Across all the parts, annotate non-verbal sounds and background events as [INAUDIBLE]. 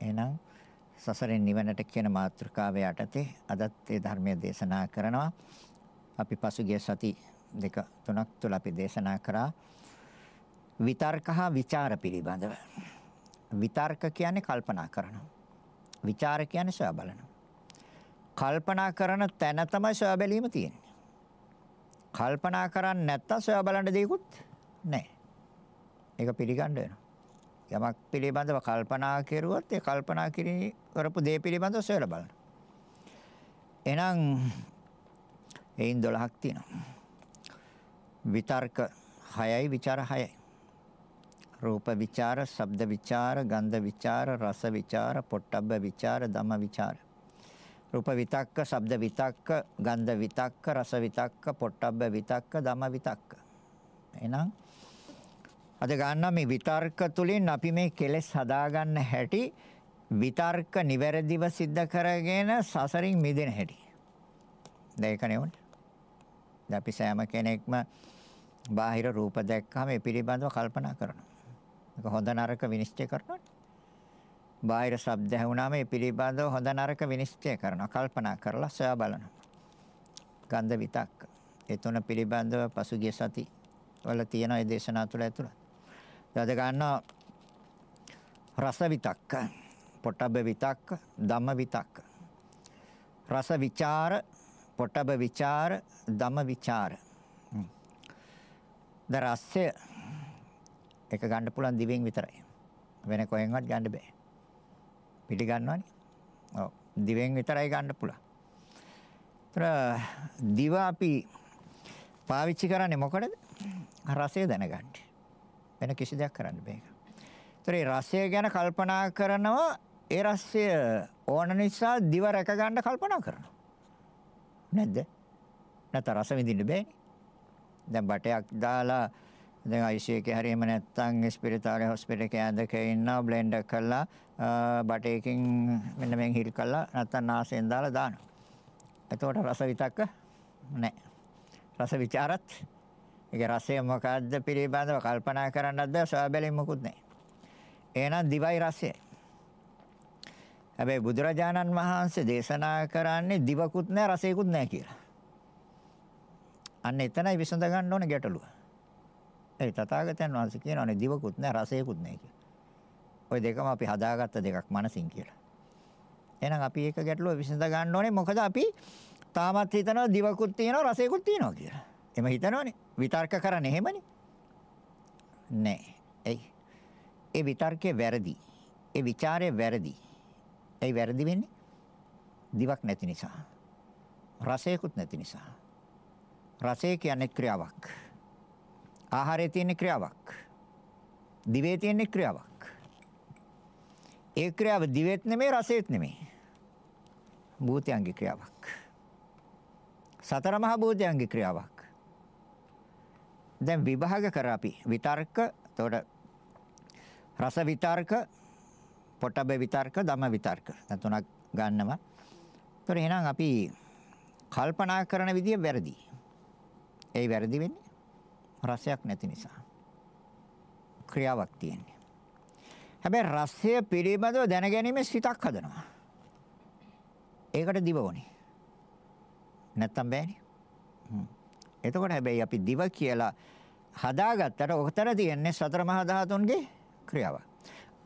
එහෙනම් සසරෙන් නිවනට කියන මාතෘකාව යටතේ අදත් ඒ ධර්මයේ දේශනා කරනවා. අපි පසුගිය සති දෙක තුනක් තුළ අපි දේශනා කරා විතර්ක හා ਵਿਚාර පිළිබඳව. විතර්ක කියන්නේ කල්පනා කරනවා. ਵਿਚාර කියන්නේ සොයා බලනවා. කල්පනා කරන තැන තමයි සොයා බැලීම තියෙන්නේ. කල්පනා කරන්නේ නැත්තම් සොයා බලන්න දෙයක්වත් නැහැ. ඒක පිළිගන්න වෙනවා. යමක් පිළිබඳව කල්පනා කෙරුවොත් ඒ කල්පනා කිරී කරපු දේ පිළිබඳව සොයලා බලන්න. එහෙනම් එයින් 12ක් තියෙනවා. විතර්ක 6යි ਵਿਚාර 6යි. රූප විචාර, ශබ්ද විචාර, ගන්ධ විචාර, රස විචාර, පොට්ටබ්බ විචාර, ධම්ම විචාර. රූප විතක්ක, ශබ්ද විතක්ක, ගන්ධ විතක්ක, රස විතක්ක, පොට්ටබ්බ විතක්ක, ධම්ම විතක්ක. එහෙනම් අද ගන්න මේ විතර්ක තුලින් අපි මේ කෙලෙස් හදාගන්න හැටි විතර්ක නිවැරදිව සිද්ධ කරගෙන සසරින් මිදෙන හැටි. දැන් ඒක නෙවෙයි. දැන් අපි සෑම කෙනෙක්ම බාහිර රූප දැක්කම ඒ පිළිබඳව කල්පනා කරනවා. ඒක හොඳ නරක විනිශ්චය කරනවා. බාහිර ශබ්ද ඇහුණාම ඒ පිළිබඳව හොඳ නරක විනිශ්චය කරනවා. කල්පනා කරලා සොයා බලනවා. ගන්ධ විතක්ක. ඒ තුන පිළිබඳව පසුගිය සති වල තියෙන ඒ දේශනා තුළ ඇතුළත්. දාද ගන්නවා රස විතක්ක, පොට්ටබ්බ විතක්ක, ධම්ම විතක්ක. රස විචාර, පොට්ටබ්බ විචාර, ධම්ම විචාර. ද රසය එක ගන්න පුළුවන් දිවෙන් විතරයි. වෙන කොහෙන්වත් ගන්න බෑ. පිළිගන්නවනේ. ඔව්. දිවෙන් විතරයි ගන්න පුළුවන්. ତර දිව අපි පාවිච්චි කරන්නේ මොකටද? රසය දැනගන්න. වෙන කිසි දෙයක් කරන්න බෑ. ඒතර ඒ රසය ගැන කල්පනා කරනවා ඒ රසය ඕන නිසා දිව රැක ගන්න කල්පනා කරනවා. නැද්ද? නැත්නම් රස විඳින්න බෑනේ. දැන් බටයක් දාලා දැන් ICU එකේ හරි එහෙම නැත්නම් ස්පිරිතාලේ හොස්පිටල් එකේ ඇඳක ඉන්නවා බ්ලෙන්ඩ් කරලා බටයකින් මෙන්න මෙන් හිල් කරලා නැත්නම් නාසයෙන් දාලා දානවා. එතකොට රස විතක්ක නැහැ. රස ਵਿਚාරත් ඒක රසය මොකද්ද පිළිබඳව කල්පනා කරන්නත් බෑ සොයා බැලීම මොකුත් නැහැ. එහෙනම් දිවයි රසය. හැබැයි බුදුරජාණන් වහන්සේ දේශනා කරන්නේ දිවකුත් නැහැ රසයකුත් නැහැ කියලා. අන්න එතනයි විසඳ ගන්න ඕනේ ගැටලුව. ඒ තථාගතයන් වහන්සේ කියනවානේ දිවකුත් නැහැ රසයකුත් නැහැ කියලා. ওই දෙකම අපි හදාගත්ත දෙකක් මනසින් කියලා. එහෙනම් අපි ඒක ගැටලුව විසඳ ගන්න ඕනේ මොකද අපි තාමත් හිතනවා දිවකුත් තියෙනවා රසයකුත් තියෙනවා කියලා. එම හිතනවනේ විතර්ක කරන්නේ එහෙමනේ. නෑ. එයි. ඒ විතර්කේ වැරදි. ඒ ਵਿਚාරේ වැරදි. ඒ වැරදි වෙන්නේ දිවක් නැති නිසා. රසයකුත් නැති නිසා. රසය කියන්නේ ක්‍රියාවක්. ආහාරයේ තියෙන ක්‍රියාවක්. දිවේ තියෙන ක්‍රියාවක්. ඒ ක්‍රියාව දිවෙත් නෙමෙයි රසෙත් නෙමෙයි. භූතයන්ගේ ක්‍රියාවක්. සතර මහා භූතයන්ගේ ක්‍රියාවක්. දැන් විභාග කර අපි විතර්ක එතකොට රස විතර්ක පොට්ටබ විතර්ක ධම්ම විතර්ක දැන් තුනක් ගන්නවා. එතකොට එහෙනම් අපි කල්පනා කරන විදිය වැරදි. ඒ වැරදි වෙන්නේ රසයක් නැති නිසා. ක්‍රියාවක් තියෙන්නේ. හැබැයි රසය පිළිබඳව දැනගැනීමේ සිතක් හදනවා. ඒකට දිව ඕනේ. නැත්තම් බෑනේ. එතකොට හැබැයි අපි දිව කියලා හදාගත්තට ඔතන තියෙන්නේ සතර මහා ධාතුන්ගේ ක්‍රියාවක්.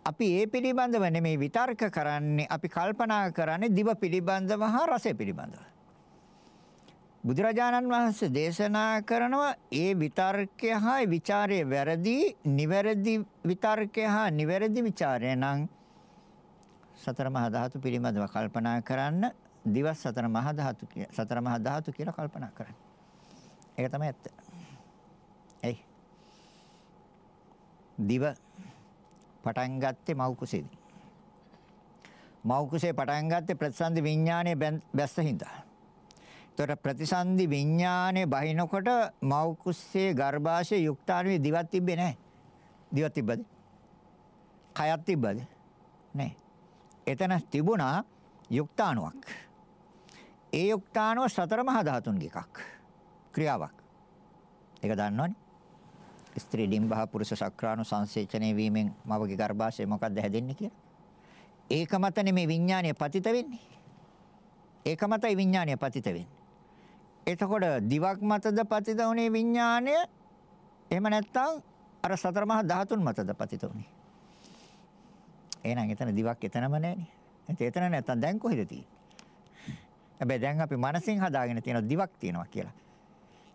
අපි ඒ පිළිබඳව නෙමෙයි විතර්ක කරන්නේ අපි කල්පනා කරන්නේ දිව පිළිබඳව හා රසය පිළිබඳව. බුදුරජාණන් වහන්සේ දේශනා කරනවා ඒ විතර්කය හා ਵਿਚාරය වැරදි, නිවැරදි විතර්කය හා නිවැරදි ਵਿਚාරය නම් සතර මහා ධාතු පිළිබඳව කල්පනා කරන්න දිව සතර මහා ධාතු සතර මහා ධාතු කියලා කල්පනා කරන්න. ඒක තමයි ඇත්ත. එයි. දිව පටන් ගත්තේ මව් කුසේදී. මව් කුසේ පටන් ගත්තේ ප්‍රතිසන්දි විඥානයේ බැස්ස හින්දා. ඒතර ප්‍රතිසන්දි විඥානේ බහිනකොට මව් කුස්සේ ගර්භාෂයේ යුක්තාණුවේ දිවක් තිබ්බේ නැහැ. දිවක් තිබ්බද? කයක් තිබ්බද? නැහැ. එතන තිබුණා යුක්තාණුවක්. ඒ යුක්තාණුව සතර මහා ධාතුන්ගේ එකක්. ක්‍රියාවක්. ඒක දන්නවනේ. ස්ත්‍රී ඩිම්බහ පුරුෂ ශක්‍රාණු සංසේචනය වීමෙන් මවගේ ගර්භාෂය මොකක්ද හැදෙන්නේ කියලා. ඒක මත නෙමේ විඥානය පතිත වෙන්නේ. ඒක මතයි විඥානය පතිත වෙන්නේ. එතකොට දිවක් මතද පතිත වුනේ විඥානය? එහෙම නැත්නම් අර සතර මහා ධාතුන් මතද පතිත වුනේ? එහෙනම් එතන දිවක් එතනම නැහැනේ. එතන නැත්තම් දැන් කොහෙද තියෙන්නේ? හැබැයි දැන් අපි මනසින් හදාගෙන තියෙන දිවක් තියෙනවා කියලා.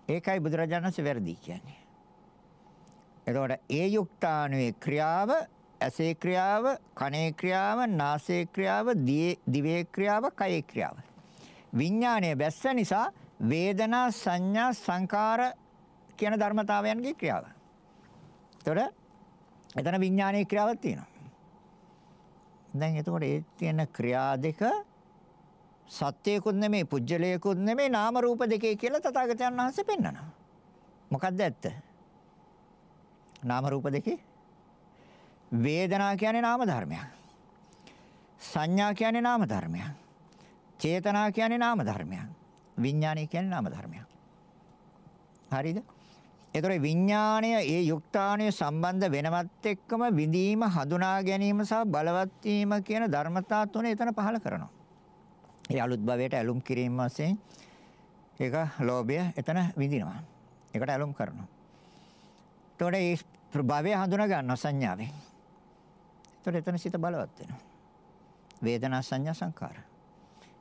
ඒකයි බුදුරජාණන් වහන්සේ වැරදි කියන්නේ. එතකොට ඒ යුක්තාණුවේ ක්‍රියාව, ඇසේ ක්‍රියාව, කනේ ක්‍රියාව, නාසයේ ක්‍රියාව, දිවේ ක්‍රියාව, කයේ ක්‍රියාව. විඥානයේ බැස්ස නිසා වේදනා, සංඥා, සංකාර කියන ධර්මතාවයන්ගේ ක්‍රියාව. එතකොට එතන විඥානයේ ක්‍රියාවක් තියෙනවා. දැන් එතකොට ඒ තියෙන ක්‍රියා දෙක සත්‍යයකුත් නෙමෙයි පුජ්‍යලයකුත් නෙමෙයි නාම රූප දෙකේ කියලා තථාගතයන් වහන්සේ පෙන්වනවා. මොකද්ද ඇත්ත? නාම රූප දෙකේ වේදනා කියන්නේ නාම ධර්මයක්. සංඥා කියන්නේ නාම ධර්මයක්. චේතනා කියන්නේ නාම ධර්මයක්. විඥානය කියන්නේ නාම ධර්මයක්. හරිද? ඒතර විඥාණය ඒ යුක්තාණය සම්බන්ධ වෙනවත් එක්කම විඳීම හඳුනා ගැනීම සහ බලවත් වීම කියන ධර්මතා තුන එතන පහල කරනවා. ඒ අලුත් භවයට ඇලුම් කිරීම වශයෙන් ඒක ලෝභය එතන විඳිනවා. ඒකට ඇලුම් කරනවා. එතකොට ඒ භවය හඳුනා ගන්න සංඥාවෙන්. එතකොට එතන සිත බලවත් වෙනවා. වේදනා සංඥා සංකාර.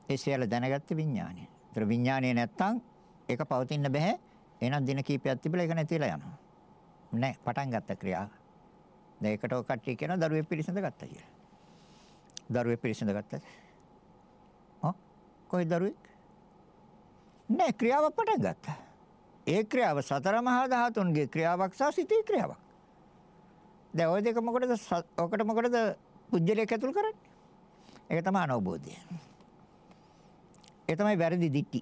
ඒ සියල්ල දැනගත්ත විඥානය. ඒතර විඥානය නැත්තම් ඒක පවතින්න බෑ. එහෙනම් දින කීපයක් තිබිලා ඒක නැතිලා යනවා. නෑ පටන් ගත්ත ක්‍රියාව. දැන් ඒකට ඔය කට්ටිය කියන දරුවෙක් පිළිසඳ ගත්තා කියලා. දරුවෙක් පිළිසඳ ගත්තද? කොයි දරුවෙක්? නෑ ක්‍රියාවක් පටන් ගත්තා. ඒ ක්‍රියාව සතර මහා ධාතුන්ගේ ක්‍රියාවක් සහ සිතේ ක්‍රියාවක්. දැන් ওই දෙක මොකටද ඔකට මොකටද පුජ්‍යලයක් ඇතුල් කරන්නේ? ඒක තමයි අනවබෝධය. ඒ තමයි වැරදි දික්ටි.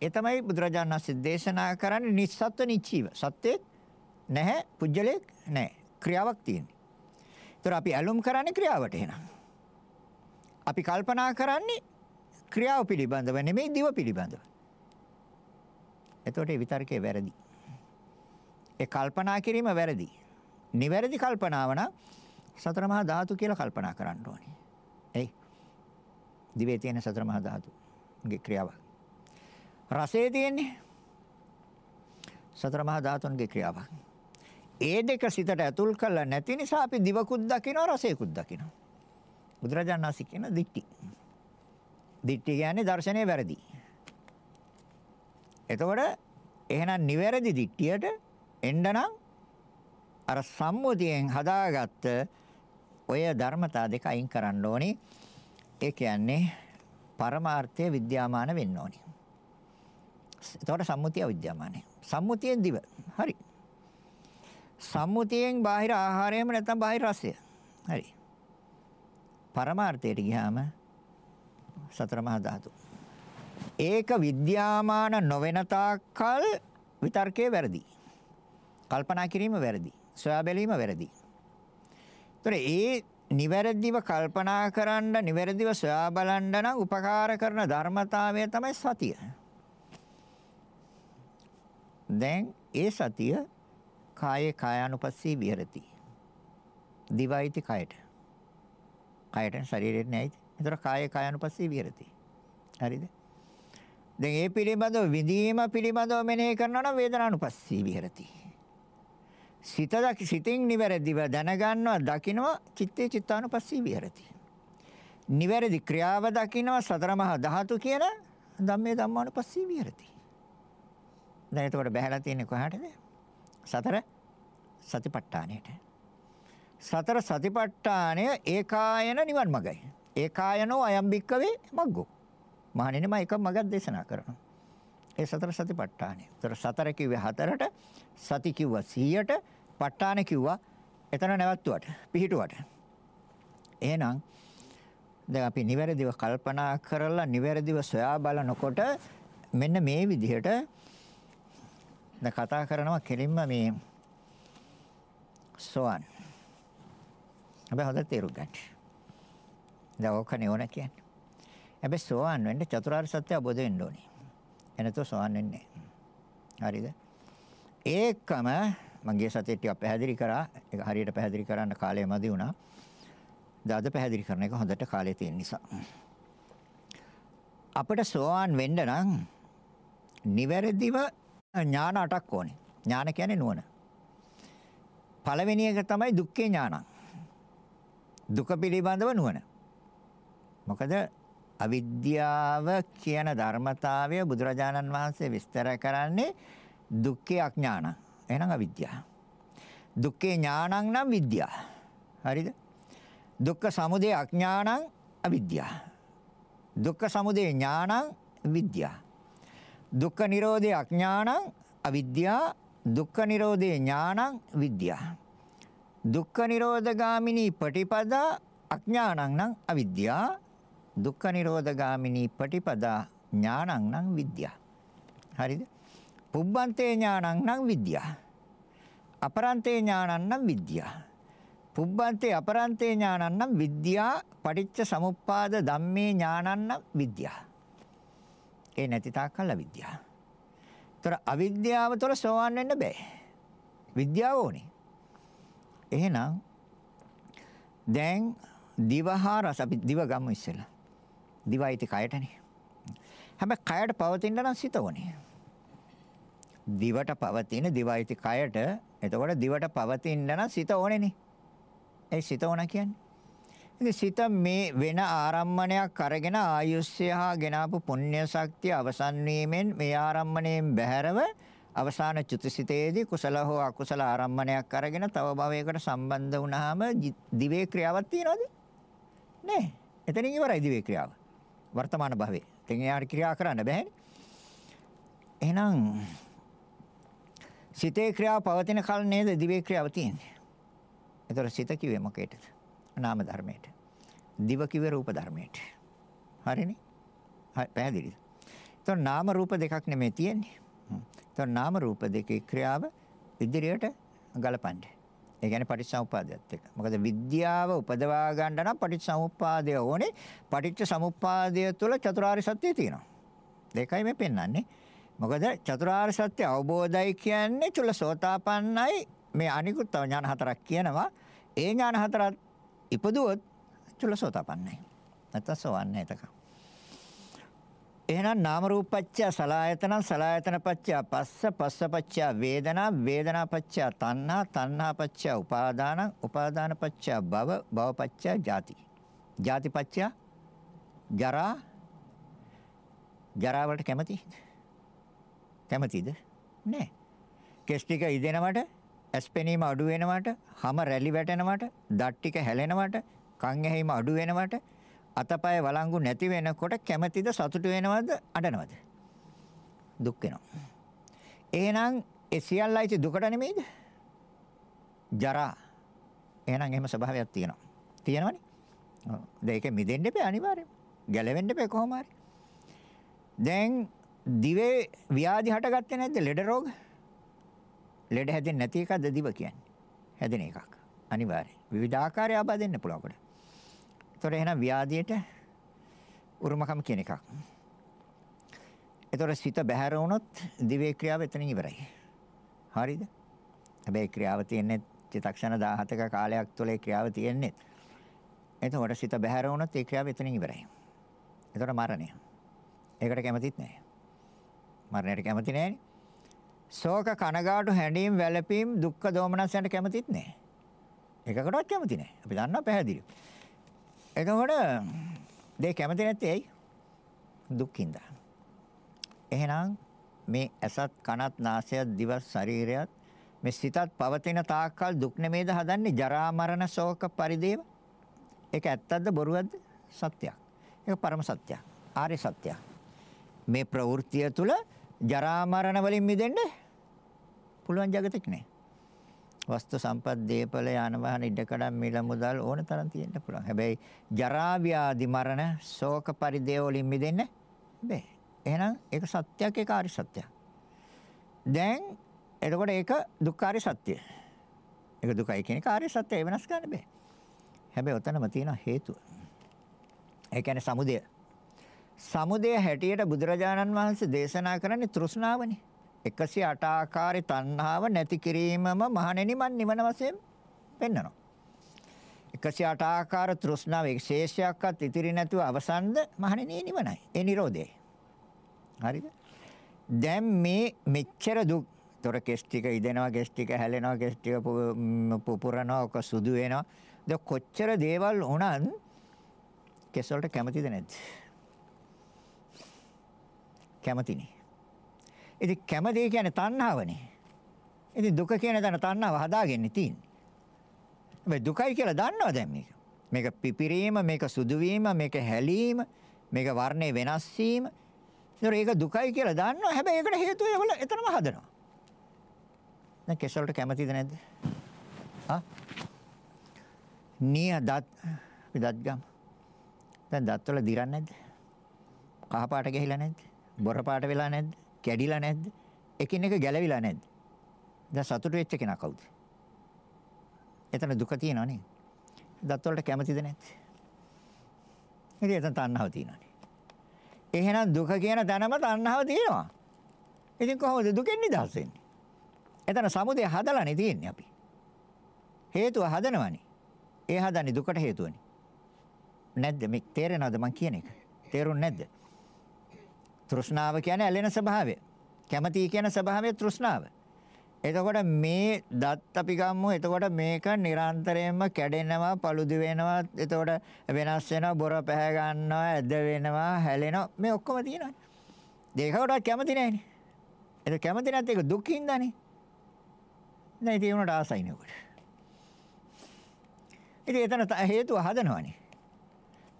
ඒ තමයි බුදුරජාණන් වහන්සේ දේශනා කරන්නේ නිස්සත්ත්ව නිච්චීව. සත්‍යයක් නැහැ පුජ්‍යලයක් නැහැ. ක්‍රියාවක් තියෙන්නේ. ඒතර අපි ඇලුම් කරන්නේ ක්‍රියාවට එහෙනම්. අපි කල්පනා කරන්නේ ක්‍රියාව පිළිබඳව නෙමෙයි දිව පිළිබඳව. එතකොට ඒ විතර්කේ වැරදි. ඒ කල්පනා කිරීම වැරදි. නිවැරදි කල්පනාව නම් සතර මහා ධාතු කියලා කල්පනා කරන්න ඕනේ. එයි. දිවේ තියෙන සතර මහා ධාතුගේ ක්‍රියාව. රසයේ තියෙන්නේ සතර මහා ධාතුන්ගේ ක්‍රියාව. ඒ දෙක සිතට ඇතුල් කළා නැති නිසා අපි දිවකුත් දකිනවා රසයකුත් දකිනවා. බුදුරජාණන් වහන්සේ කියන දික්ටි. දිට්ඨි කියන්නේ දර්ශනය වැරදි. එතකොට එහෙනම් නිවැරදි දිට්ඨියට එන්න නම් අර සම්මුතියෙන් හදාගත්ත ඔය ධර්මතා දෙක අයින් කරන්න ඕනේ. ඒ කියන්නේ පරමාර්ථය විද්‍යාමාන වෙන්න ඕනේ. එතකොට සම්මුතිය විද්‍යාමානයි. සම්මුතියෙන් දිව. හරි. සම්මුතියෙන් බාහිර ආහාරයම නැත්නම් බාහිර රසය. හරි. පරමාර්ථයට ගියාම සතර මහා ධාතු. ඒක විද්‍යාමාන නොවන තාක්කල් විතර්කයේ වැරදි. කල්පනා කිරීම වැරදි. සොයා බැලීම වැරදි. ඒතර ඒ නිවැරදිව කල්පනා කරන්න නිවැරදිව සොයා බලන්න නම් උපකාර කරන ධර්මතාවය තමයි සතිය. දැන් ඒ සතිය කායේ කායानुපස්සී විහෙරති. දිවයිති කයට. කයට ශරීරෙත් නැයිද? ඒතර කාය කායानुපස්සී විහෙරති. හරිද? දැන් ඒ පිළිබඳව විදීම පිළිබඳව මෙනෙහි කරනවා නම් වේදනානුපස්සී විහෙරති. සිත දකි සිතින් නිවැරදිව දැනගන්නවා දකින්නවා චිත්තේ චිත්තානුපස්සී විහෙරති. නිවැරදි ක්‍රියාව දකින්නවා සතර මහා ධාතු කියන ධම්මේ ධම්මානුපස්සී විහෙරති. දැන් එතකොට බහැලා තියෙන්නේ කොහාටද? සතර සතිපට්ඨානෙට. සතර සතිපට්ඨානය ඒකායන නිවන් මගයි. ඒකායනෝ අයම් බික්කවේ මග්ගෝ. මහණෙනි මම එක මගක් දේශනා කරනවා. ඒ සතර සතිපට්ඨානය. ඒතර සතර කිව්වේ හතරට, සති කිව්වා 100ට, ප ဋ ාණ කිව්වා එතන නැවතුවට, පිහිටුවට. එහෙනම් දැන් අපි නිවැරදිව කල්පනා කරලා නිවැරදිව සොයා බලනකොට මෙන්න මේ විදිහට දැන් කතා කරනවා කෙලින්ම මේ සෝවන්. හැබැයි හොඳට තේරුම් ගන්න. දැන් ඕකනේ ඕන කියන්නේ. හැබැයි සෝවන් වෙන්න චතුරාර්ය සත්‍ය අවබෝධ වෙන්න ඕනේ. එනතෝ සෝවන් වෙන්නේ හරිද? ඒකම මගේ සතිය ටික පැහැදිලි කරා. ඒක හරියට පැහැදිලි කරන්න කාලය මදි වුණා. දාද පැහැදිලි කරන එක හොඳට කාලය තියෙන නිසා. අපිට සෝවාන් වෙන්න නම් නිවැරදිව ඥාන අටක් ඕනේ. ඥාන කියන්නේ නුවණ. පළවෙනි එක තමයි දුක්ඛේ ඥානං. දුක පිළිබඳව නුවණ. මොකද අවිද්‍යාව කියන ධර්මතාවය බුදුරජාණන් වහන්සේ විස්තර කරන්නේ දුක්ඛේ අඥාන. එහෙනම් අවිද්‍යාව. දුක්ඛේ ඥානං නම් විද්‍යාව. හරිද? දුක්ඛ සමුදය අඥානං අවිද්‍යාව. දුක්ඛ සමුදය ඥානං විද්‍යාව. දුක්ඛ නිරෝධේ අඥානං අවිද්‍යාව. දුක්ඛ නිරෝධේ ඥානං විද්‍යාව. දුක්ඛ නිරෝධගාමිනී පටිපදා අඥානං නම් අවිද්‍යාව. දුක්ඛ නිරෝධගාමිනී පටිපදා ඥානං නම් විද්‍යාව. හරිද? පුබ්බන්තේ ඥානං නම් විද්‍යාව. අපරන්තේ ඥානං නම් විද්‍යාව. පුබ්බන්තේ අපරන්තේ ඥානං නම් විද්‍යා පටිච්ච සමුප්පාද ධම්මේ ඥානං නම් විද්‍යාව. ඒ නැති තාක්කල් අවිද්‍යාව. ତොර අවිද්‍යාව තුළ සෝවන් වෙන්න බෑ. විද්‍යාව ඕනේ. එහෙනම් දැන් දිවහා රස අපි දිව ගමු ඉස්සෙල්ලා. දිවයිති කයටනේ. හැබැයි කයට පවතින නම් සිත ඕනේ. දිවට පවතින දිවයිති කයට එතකොට දිවට පවතින නම් සිත ඕනේනේ. ඒ සිත ඕන කියන්නේ. ඉතින් සිත මේ වෙන ආරම්මණයක් අරගෙන ආයුෂ්‍ය හා ගෙනාපු පුණ්‍ය ශක්තිය අවසන් වීමෙන් මේ ආරම්මණයෙන් බැහැරව අවසාන චුතිසිතේදී කුසල හෝ අකුසල ආරම්මණයක් අරගෙන තව භවයකට සම්බන්ධ වුණාම දිවේ ක්‍රියාවක් තියනවද? නෑ. එතනින් ඉවරයි දිවේ ක්‍රියාව. වර්තමාන භවයේ. ඉතින් එයාට ක්‍රියා කරන්න බෑනේ. එහෙනම් සිතේ ක්‍රියාව පවතින කල නේද දිවේ ක්‍රියාව තියෙන්නේ. ඒතර සිත කිව්වේ මොකේද? නාම ධර්මයට. දිව කිව්වේ රූප ධර්මයට. හරිනේ? හරි පැහැදිලිද? ඒතර නාම රූප දෙකක් නෙමෙයි තියෙන්නේ. ඒතර නාම රූප දෙකේ ක්‍රියාව ඉදිරියට ගලපන්නේ. ඒ කියන්නේ පටිච්චසමුප්පාදයට එක්ක. මොකද විද්‍යාව උපදවා ගන්න නම් පටිච්චසමුප්පාදය ඕනේ. පටිච්චසමුප්පාදය තුළ චතුරාර්ය සත්‍යය තියෙනවා. දෙකයි මේ පෙන්වන්නේ. මොකද චතුරාර්ය සත්‍ය අවබෝධයි කියන්නේ චුල්ලසෝතාපන්නයි මේ අනිකුත් ඥාන හතරක් කියනවා. ඒ ඥාන හතරත් ඉපදුවොත් චුල්ලසෝතාපන්නයි. නැත්නම් සෝවන්නේ එතක. එහෙනම් නාම රූපච්චය සලායතන සලායතන පච්චය පස්ස පස්ස පච්චය වේදනා වේදනා පච්චය තණ්හා තණ්හා පච්චය උපාදාන උපාදාන පච්චය භව භව පච්චය ජාති. ජාති පච්චය ජරා ජරා වලට කැමතිද? කැමතිද? නෑ. කෙස් ටික ඉදෙනවට ඇස් පෙනීම අඩු වෙනවට හැම රැලි වැටෙනවට දත් ටික හැලෙනවට කන් ඇහිම අඩු වෙනවට අතපය වළංගු නැති වෙනකොට කැමැතිද සතුටු වෙනවද අඬනවද? දුක් වෙනවා. එහෙනම් ඒ සියල්ලයි දුකට නෙමෙයිද? ජරා. එහෙනම් එහෙම ස්වභාවයක් තියෙනවා. තියෙනවනේ. ඔව්. දෙයක මිදෙන්න එපා අනිවාර්යෙන්. ගැලවෙන්න එපා කොහොම හරි. දැන් දිවේ ව්‍යාධි හටගත්තේ නැද්ද? ලෙඩ රෝග? ලෙඩ හැදෙන්නේ නැති එකද දිව කියන්නේ? හැදෙන එකක්. අනිවාර්යෙන්. විවිධ ආකාරය ආබාදෙන්න පුළුවන් කොට. එතකොට එහෙනම් ව්‍යාධියට උරුමකම් කියන එකක්. එතකොට සිත බැහැර වුණොත් දිවේ ක්‍රියාව එතනින් ඉවරයි. හරිද? හැබැයි ක්‍රියාව තියෙන්නේ චිතක්ෂණ 17ක කාලයක් තුළ ඒ ක්‍රියාව තියෙන්නේ. එතකොට සිත බැහැර වුණොත් ඒ ක්‍රියාව එතනින් ඉවරයි. එතකොට මරණය. ඒකට කැමතිත් නැහැ. මරණයට කැමති නැහැනේ. ශෝක කනගාටු හැඬීම් වැළපීම් දුක්ඛ දෝමනස්යන්ට කැමතිත් නැහැ. එකකටවත් කැමති නැහැ. අපි දන්නවා පැහැදිලිව. එතකොට දෙය කැමති නැත්තේ ඇයි? දුක්ඛින්ද. එහෙනම් මේ ඇසත් කනත් නාසයත් දිවත් ශරීරයත් මේ සිතත් පවතින තාක්කල් දුක් නෙමේද හදන්නේ? ජරා මරණ ශෝක පරිදේව? ඒක ඇත්තක්ද බොරුවක්ද? සත්‍යයක්. ඒක පරම සත්‍යයක්. ආර්ය සත්‍යයක්. මේ ප්‍රවෘත්තිය තුල ජරා මරණ වලින් මිදෙන්න පුළුවන් జగතක් නෑ. වස්තු සම්පත් දීපල යන වාහන ඉඩකඩම් මිල මුදල් ඕන තරම් තියෙන්න පුළුවන්. හැබැයි ජරා ව්‍යාධි මරණ ශෝක පරිදේව වලින් මිදෙන්න බෑ. එහෙනම් ඒක සත්‍යයක් ඒක ආරි සත්‍යයක්. දැන් එතකොට ඒක දුක්ඛාරි සත්‍යය. ඒක දුකයි කියන එක ආරි සත්‍යය වෙනස් කරන්න බෑ. හැබැයි ඔතනම තියෙන හේතුව. ඒ කියන්නේ සමුදය. සමුදය හැටියට බුදුරජාණන් වහන්සේ දේශනා කරන්නේ තෘෂ්ණාවනේ. 108 ආකාරي තණ්හාව නැති කිරීමම මහණෙනි මන් නිවන වශයෙන් පෙන්වනවා. 108 ආකාර තෘෂ්ණාව ශේෂයක්වත් ඉතිරි නැතුව අවසන්ද මහණෙනි නිවනයි. ඒ Nirodhe. හරිද? දැන් මේ මෙච්චර දුක් තොර කෙස් ටික ඉදෙනවා කෙස් ටික හැලෙනවා කෙස් ටික පුපුරනවා ඔක සුදු වෙනවා. ද කොච්චර දේවල් වුණත් කෙස් වලට කැමතිද නැද්ද? කැමතිනේ. ඉතින් කැමති කියන්නේ තණ්හාවනේ. ඉතින් දුක කියන තැන තණ්හාව හදාගෙන තියෙන්නේ. හැබැයි දුකයි කියලා දන්නවා දැන් මේක. මේක පිපිරීම, මේක සුදු වීම, මේක හැලීම, මේක වර්ණේ වෙනස් වීම. ඒතර ඒක දුකයි කියලා දන්නවා. හැබැයි ඒකට හේතුව ඒවල එතනම හදනවා. දැන් කෙස් වලට කැමතිද නැද්ද? ආ? නිය දත් අපි දත් ගම්. දැන් දත් වල දිරන්නේ නැද්ද? කහ පාට ගහිලා නැද්ද? බොර පාට වෙලා නැද්ද? කැඩිලා නැද්ද? එකින් එක ගැලවිලා නැද්ද? දැන් සතුටු වෙච්ච කෙනා කවුද? එතන දුක තියෙනවා නේ. දත් වලට කැමතිද නැද්ද? ඉතින් එතන තණ්හාව තියෙනවානේ. එහෙනම් දුක කියන තැනම තණ්හාව තියෙනවා. ඉතින් කොහොමද දුකෙන් නිදහස් වෙන්නේ? එතන සමුදය හදලානේ තියෙන්නේ අපි. හේතුව හදනවනේ. ඒ හදන්නේ දුකට හේතුවනේ. නැද්ද මේ තේරෙනවද මං කියන එක? තේරුන්නේ නැද්ද? තෘෂ්ණාව කියන්නේ ඇලෙන ස්වභාවය. කැමැති කියන ස්වභාවය තෘෂ්ණාව. එතකොට මේ දත් අපි ගමු. එතකොට මේක නිරන්තරයෙන්ම කැඩෙනවා, paludu වෙනවා. එතකොට වෙනස් වෙනවා, බොර පැහැ ගන්නවා, ඇද වෙනවා, හැලෙනවා. මේ ඔක්කොම තියෙනවානේ. දෙකකට කැමති නැහැනේ. ඒක කැමති නැත්නම් ඒක දුකින්දානේ. දැන් ඉතින් උනට ආසයිනේ උකට. ඉතින් එතන හේතුව හදනවනේ.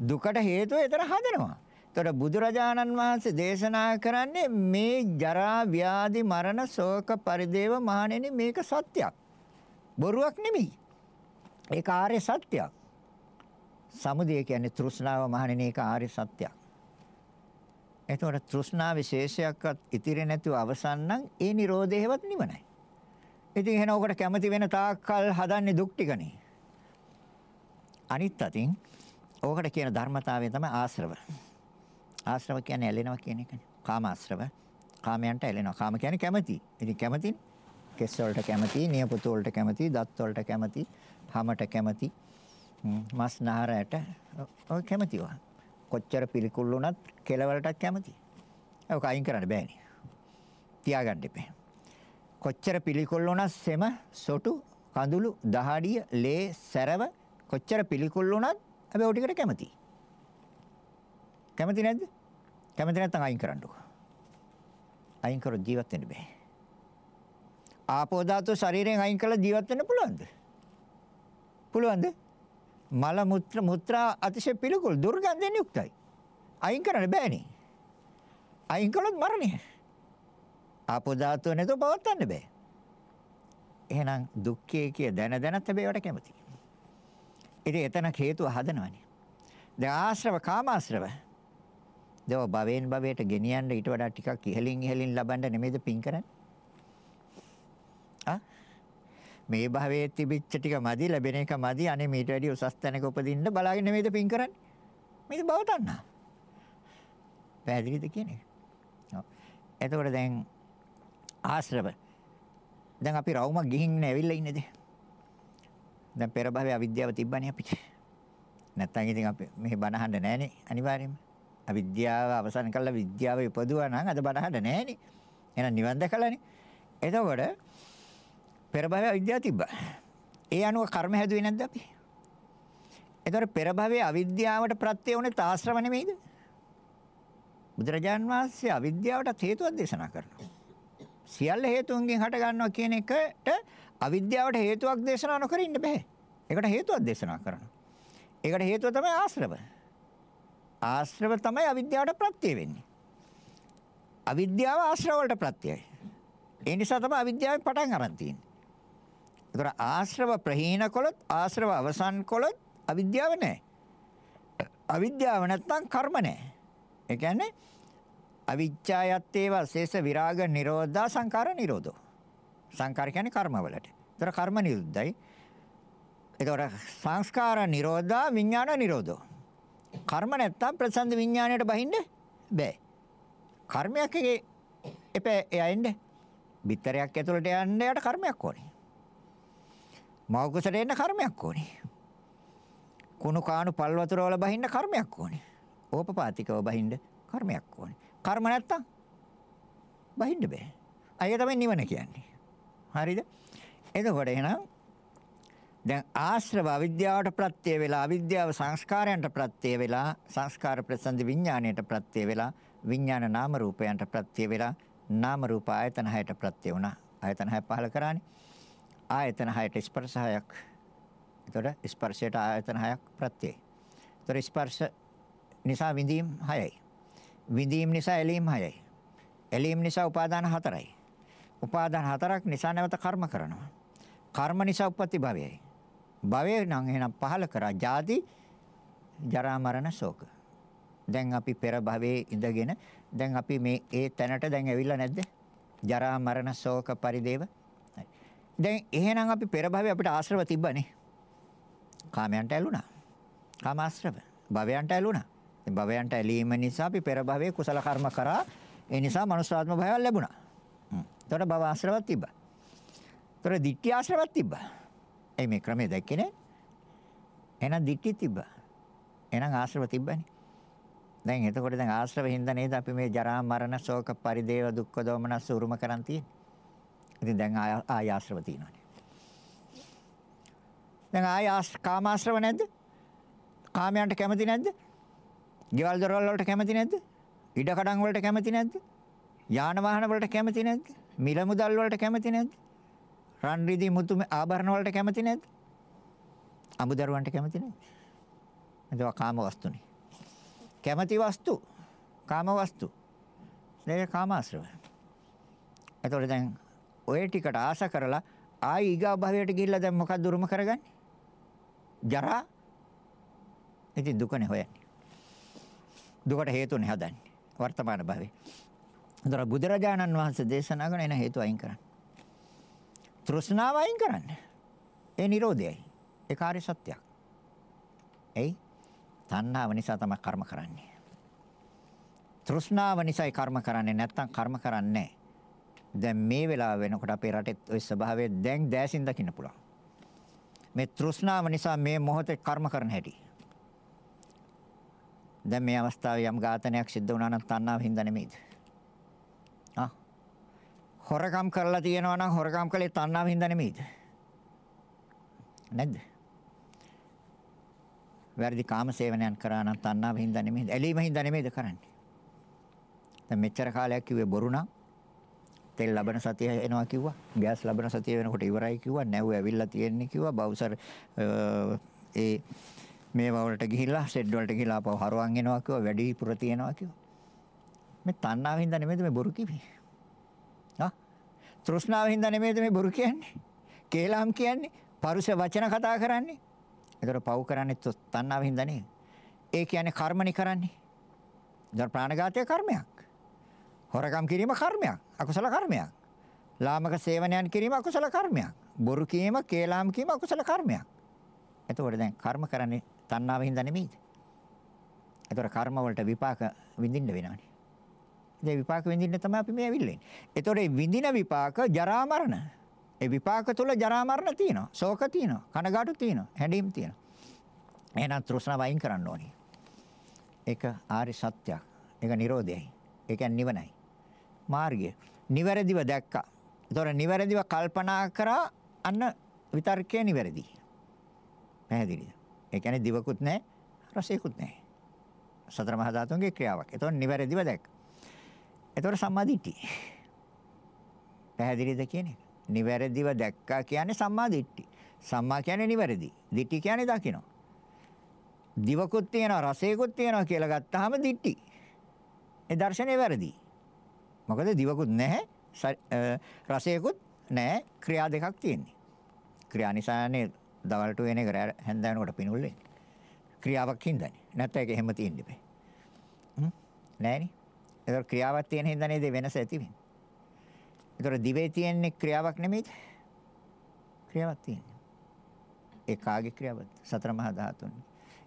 දුකට හේතුව එතන හදනවා. ඒතර බුදුරජාණන් වහන්සේ දේශනා කරන්නේ මේ ජරා ව්‍යාධි මරණ ශෝක පරිදේව මහණෙනි මේක සත්‍යයක්. බොරුවක් නෙමෙයි. ඒක ආර්ය සත්‍යයක්. සමුදය කියන්නේ තෘෂ්ණාව මහණෙනි ඒක ආර්ය සත්‍යයක්. එතකොට තෘෂ්ණා විශේෂයක්වත් ඉතිරි නැතුව අවසන් නම් ඒ Nirodheවත් නිවනයි. ඉතින් එහෙනම් ඔකට කැමති වෙන තාක්කල් හදන්නේ දුක් ටිකනේ. අනිත් අතින් ඕකට කියන ධර්මතාවය තමයි ආශ්‍රව. ආශ්‍රව කියන්නේ ඇලෙනවා කියන එකනේ. කාම ආශ්‍රව. කාමයන්ට ඇලෙනවා. කාම කියන්නේ කැමති. ඉතින් කැමතිනේ. කෙස් වලට කැමති, නියපොතු වලට කැමති, දත් වලට කැමති, හමට කැමති, මස් නහරයට ඔය කැමතිවා. කොච්චර පිළිකුල් වුණත් කෙලවලටත් කැමති. ඒක අයින් කරන්න බෑනේ. තියාගන්න එපා. කොච්චර පිළිකුල් වුණත් සෙම, සොටු, කඳුළු, දහඩිය, ලේ, සැරව කොච්චර පිළිකුල් වුණත් හැබැයි ඔය ටිකට කැමතියි. කැමති නැද්ද? කැමති නැත්නම් අයින් කරන්නකෝ. අයින් කර ජීවත් වෙන්න බෑ. ආපෝ ධාතු ශරීරයෙන් අයින් කළා ජීවත් වෙන්න පුළුවන්ද? පුළුවන්ද? මල මුත්‍ර මුත්‍රා අතිශය පිළිකුල් දුර්ගන්ධයෙන් යුක්තයි. අයින් කරන්න බෑනේ. අයින් කළොත් මරණය. ආපෝ ධාතුව නැතුව පවත්වන්න බෑ. එහෙනම් දුක්ඛය කිය දැන දැනත් හැබැයි ඒවට කැමති. ඉතින් එතන හේතුව හදනවනේ. දැන් ආශ්‍රව කාමාශ්‍රව දව භවෙන් භවයට ගෙනියන්න ඊට වඩා ටිකක් ඉහලින් ඉහලින් ලබන්න නෙමෙයිද පින් කරන්නේ? ආ මේ භවයේ තිබිච්ච ටික මදි ලැබෙන එක මදි අනේ මීට වැඩි උසස් තැනක උපදින්න බලාගෙන නෙමෙයිද පින් කරන්නේ? මේක භව තණ්හා. පැහැදිලිද කියන්නේ? ඔව්. එතකොට දැන් ආශ්‍රව දැන් අපි රවුමක් ගිහින් ඇවිල්ලා ඉන්නේද? දැන් පෙර භවයේ අවිද්‍යාව තිබ්බනේ අපිට. නැත්තම් ඉතින් අපි මෙහි බණ අහන්න නැහනේ අනිවාර්යයෙන්ම. අවිද්‍යාව අවසන් කළා විද්‍යාව ඉපදුවා නම් අද බනහන්න නැහනේ. එහෙනම් නිවන් දැකලානේ. එතකොට පෙර භවයේ අවිද්‍යාව තිබ්බා. ඒ අනුව කර්ම හැදුවේ නැද්ද අපි? එතකොට පෙර භවයේ අවිද්‍යාවට ප්‍රත්‍ය වුණේ තාශ්‍රව නෙමෙයිද? බුදුරජාන් වහන්සේ අවිද්‍යාවට හේතුවක් දේශනා කරනවා. සියල්ල හේතුන්ගෙන් හට ගන්නවා කියන එකට අවිද්‍යාවට හේතුවක් දේශනා නොකර ඉන්න බෑ. ඒකට හේතුවක් දේශනා කරනවා. ඒකට හේතුව තමයි ආශ්‍රව. ආශ්‍රව තමයි අවිද්‍යාවට ප්‍රත්‍ය වෙන්නේ. අවිද්‍යාව ආශ්‍රව වලට ප්‍රත්‍යයයි. ඒ නිසා තමයි අවිද්‍යාවෙන් පටන් අරන් තියෙන්නේ. ඒතර ආශ්‍රව ප්‍රහීන කළොත් ආශ්‍රව අවසන් කළොත් අවිද්‍යාව නැහැ. අවිද්‍යාව නැත්නම් කර්ම නැහැ. ඒ කියන්නේ අවිච්ඡායත් ඒවා ශේෂ විරාග නිරෝධා සංකාර නිරෝධෝ. සංකාර කියන්නේ කර්ම වලට. ඒතර කර්ම නිරුද්ධයි. ඒතර සංස්කාර නිරෝධා විඥාන නිරෝධෝ. කර්ම නැත්තම් ප්‍රසන්න විඥාණයට බහින්න බෑ. කර්මයක් එකේ එපේ එයා එන්නේ. බිත්තරයක් ඇතුළට යන්න යට කර්මයක් ඕනේ. මව කුසට එන්න කර්මයක් ඕනේ. කුණු කාණු පල් වතුර වල බහින්න කර්මයක් ඕනේ. ඕපපාතිකව බහින්න කර්මයක් ඕනේ. කර්ම නැත්තම් බහින්න බෑ. අය තමයි නිවන කියන්නේ. හරිද? එතකොට එහෙනම් දැන් ආශ්‍රව අවිද්‍යාවට ප්‍රත්‍ය වේලා අවිද්‍යාව සංස්කාරයන්ට ප්‍රත්‍ය වේලා සංස්කාර ප්‍රසන්දි විඥාණයට ප්‍රත්‍ය වේලා විඥාන නාම රූපයන්ට ප්‍රත්‍ය වේලා නාම රූප ආයතන හයට ප්‍රත්‍ය වුණා. ආයතන හය පහල කරානේ. ආයතන හයට ස්පර්ශ හයක්. එතකොට ස්පර්ශයට ආයතන හයක් ප්‍රත්‍යයි. එතකොට ස්පර්ශ නිසා විඳීම් හයයි. විඳීම් නිසා ඇලීම් හයයි. ඇලීම් නිසා උපාදාන හතරයි. උපාදාන හතරක් නිසා නැවත කර්ම කරනවා. කර්ම නිසා උප්පත්ති භවයයි. භවය නම් එහෙනම් පහල කරා ජාති ජරා මරණ ශෝක. දැන් අපි පෙර භවයේ ඉඳගෙන දැන් අපි මේ ඒ තැනට දැන් ඇවිල්ලා නැද්ද? ජරා මරණ ශෝක පරිදේව. දැන් එහෙනම් අපි පෙර භවයේ අපිට ආශ්‍රව තිබ්බනේ. කාමයන්ට ඇලුනා. කාමාශ්‍රව. භවයන්ට ඇලුනා. ඉතින් භවයන්ට ඇලීම නිසා අපි පෙර භවයේ කුසල කර්ම කරා. ඒ නිසා මනුෂ්‍යාත්ම භවයක් ලැබුණා. එතකොට භව ආශ්‍රවක් තිබ්බා. එතකොට ditthi ආශ්‍රවක් තිබ්බා. ඒ මේ ක්‍රමයේ දැක්කේ නේ? එහෙනම් ditthi තිබ්බා. එහෙනම් ආශ්‍රව තිබ්බනේ. දැන් එතකොට දැන් ආශ්‍රව හින්දා නේද අපි මේ ජරා මරණ ශෝක පරිදේව දුක්ඛ දෝමනස් උරුම කරන් තියෙන්නේ. ඉතින් දැන් ආය ආශ්‍රව තියෙනවානේ. දැන් ආය කාමාශ්‍රව නැද්ද? කාමයන්ට කැමති නැද්ද? ගෙවල් දොරවල් වලට කැමති නැද්ද? ඉඩ කඩම් වලට කැමති නැද්ද? යාන ዋහන වලට කැමති නැද්ද? මිල මුදල් වලට කැමති නැද්ද? රන් රිදී මුතු ආභරණ වලට කැමති නැද්ද? අමුදරුවන්ට කැමති නැද්ද? එතකොට කාම වස්තුනේ. කැමැති වස්තු කාම වස්තු ඒක කාමාශ්‍රව. එතකොට දැන් ඔය ටිකට ආස කරලා ආයි ඊගා භවයට ගිහිල්ලා දැන් මොකක්ද උරුම කරගන්නේ? ජරා. ඉතින් දුකනේ හොයන්නේ. දුකට හේතුනේ හදන්නේ වර්තමාන භවයේ. ඒතර බුදුරජාණන් වහන්සේ දේශනා කරන එන හේතු අයින් කරන්න. තෘෂ්ණාව අයින් කරන්න. ඒ Nirodhayයි. ඒ කාර්ය සත්‍යයක්. එයි තණ්හාව නිසා තමයි කර්ම කරන්නේ. තෘෂ්ණාව නිසායි කර්ම කරන්නේ නැත්නම් කර්ම කරන්නේ දැන් මේ වෙලාව වෙනකොට අපේ රටේ ওই ස්වභාවය දැන් දැසින් දකින්න පුළුවන්. මේ තෘෂ්ණාව නිසා මේ මොහොතේ කර්ම කරන හැටි. දැන් මේ අවස්ථාවේ යම් ඝාතනයක් සිද්ධ වුණා නම් තණ්හාව හින්දා නෙමෙයිද? ආ හොරකම් කරලා තියෙනවා නම් හොරකම් කළේ තණ්හාව හින්දා නෙමෙයිද? නැද්ද? වැරදි කාම සේවනයන් කරා නම් තණ්හාව හින්දා නෙමෙයි ඇලීම හින්දා නෙමෙයිද කරන්නේ දැන් මෙච්චර කාලයක් කිව්වේ බොරු නම් තෙල් ලබන සතිය එනවා කිව්වා ගෑස් ලබන සතිය වෙනකොට ඉවරයි කිව්වා නැව් ඇවිල්ලා තියෙන්නේ කිව්වා බවුසර් ඒ මේවා වලට ගිහිල්ලා සෙඩ් වලට ගිහිල්ලා ආපහු හරවන් එනවා කිව්වා වැඩි පුර තියනවා කිව්වා මේ තණ්හාව හින්දා නෙමෙයිද මේ බොරු කිව්වේ ආ තෘෂ්ණාව හින්දා නෙමෙයිද මේ බොරු කියන්නේ කේලම් කියන්නේ පරුෂ වචන කතා කරන්නේ ඒතර පව් කරන්නේ තණ්හාව හින්දා නේද? ඒ කියන්නේ කර්මනි කරන්නේ. දැන් ප්‍රාණඝාතය කර්මයක්. හොරකම් කිරීම කර්මයක්. අකුසල කර්මයක්. ලාමක සේවනයන් කිරීම අකුසල කර්මයක්. බොරු කීම, කේලාම් කීම අකුසල කර්මයක්. එතකොට දැන් කර්ම කරන්නේ තණ්හාව හින්දා නෙමෙයිද? එතකොට කර්ම වලට විපාක විඳින්න වෙනවනේ. ඒ විපාක විඳින්න තමයි අපි මේ ඇවිල්ලා ඉන්නේ. එතකොට විඳින විපාක ජරා මරණ ඒ විපාක තුල ජරා මරණ තියෙනවා. ශෝක තියෙනවා. කනගාටු තියෙනවා. හැඬීම් තියෙනවා. එහෙනම් තෘෂ්ණාව වයින් කරන්න ඕනේ. ඒක ආරි සත්‍යයක්. ඒක Nirodhayයි. ඒ කියන්නේ නිවනයි. මාර්ගය. නිවැරදිව දැක්කා. ඒතොර නිවැරදිව කල්පනා කරා අන්න විතර්කය නිවැරදි. පැහැදිලිද? ඒ කියන්නේ දිවකුත් නැහැ, රසයකුත් නැහැ. සතර මහා ධාතුන්ගේ ක්‍රියාවක්. ඒතොර නිවැරදිව දැක්ක. ඒතොර සම්මාදිට්ඨිය. පැහැදිලිද කියන්නේ? නිවැරදිව දැක්කා කියන්නේ සම්මා දිට්ඨි. සම්මා කියන්නේ නිවැරදි. දිට්ඨි කියන්නේ දකින්න. දිවකුත් තියෙනවා රසයකුත් තියෙනවා කියලා ගත්තාම දිට්ඨි. ඒ දර්ශනේ වැරදි. මොකද දිවකුත් නැහැ රසයකුත් නැහැ ක්‍රියා දෙකක් තියෙන්නේ. ක්‍රියා නිසානේ දවල්ට වෙන එක හැන්ද වෙනකොට පිනුල් වෙන්නේ. ක්‍රියාවක් හින්දානේ. නැත්නම් ඒක එහෙම තියෙන්න බෑ. හ්ම් නෑනේ. ඒක ක්‍රියාවක් තියෙන හින්දා නේද වෙනස ඇති වෙන්නේ. ඒතර දිවේ තියෙන්නේ ක්‍රියාවක් නෙමෙයිද? ක්‍රියාවක් තියෙන්නේ. ඒ කාගේ ක්‍රියාවක්ද? සතර මහා ධාතුන්.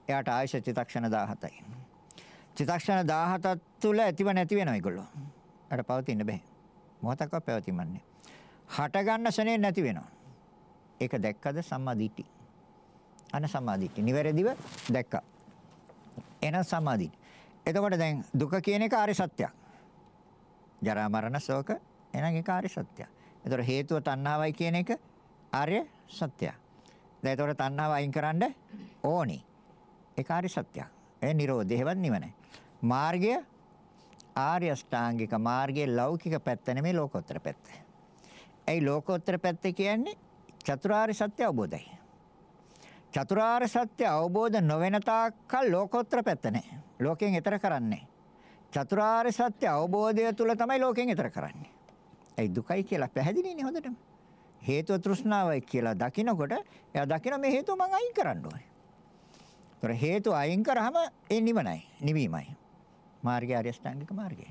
එයාට ආයශ චිතක්ෂණ 17යි. චිතක්ෂණ 17 තුල ඇතිව නැති වෙනවා ඒගොල්ලෝ. අර පවතින්න බෑ. මොහොතක්වත් පැවතීමන්නේ. හට ගන්න ශනේ නැති වෙනවා. ඒක දැක්කද සම්මා දිට්ඨි. අන සමාධිත්‍ය. නිවැරදිව දැක්කා. එන සමාධිත්‍ය. එතකොට දැන් දුක කියන එක ආර්ය සත්‍යයක්. ජරා මරණ ශෝක එහෙනම් ඒක ආර්ය සත්‍යයක්. එතකොට හේතුව තණ්හාවයි කියන එක ආර්ය සත්‍යයක්. දැන් එතකොට තණ්හාව අයින් කරන්න ඕනි. ඒක ආර්ය සත්‍යයක්. ඒ නිරෝධයවත් නිවනයි. මාර්ගය ආර්ය අෂ්ටාංගික මාර්ගයේ ලෞකික පැත්ත නෙමෙයි ලෝකෝත්තර පැත්ත. ඒ ලෝකෝත්තර පැත්ත කියන්නේ චතුරාර්ය සත්‍ය අවබෝධයි. චතුරාර්ය සත්‍ය අවබෝධ නොවන තාක්කල් ලෝකෝත්තර පැත්ත නැහැ. ලෝකයෙන් එතර කරන්නේ. චතුරාර්ය සත්‍ය අවබෝධය තුළ තමයි ලෝකයෙන් එතර කරන්නේ. ඒ දුකයි කියලා පැහැදිලිනේ හොඳටම. හේතුව තෘෂ්ණාවයි කියලා දකිනකොට එයා දකින මේ හේතුව මං අයින් කරන්න ඕනේ. ඒතර හේතුව අයින් කරාම ඒ නිවනයි, නිවීමයි. මාර්ගය ආර්ය ශ්‍රාංගික මාර්ගය.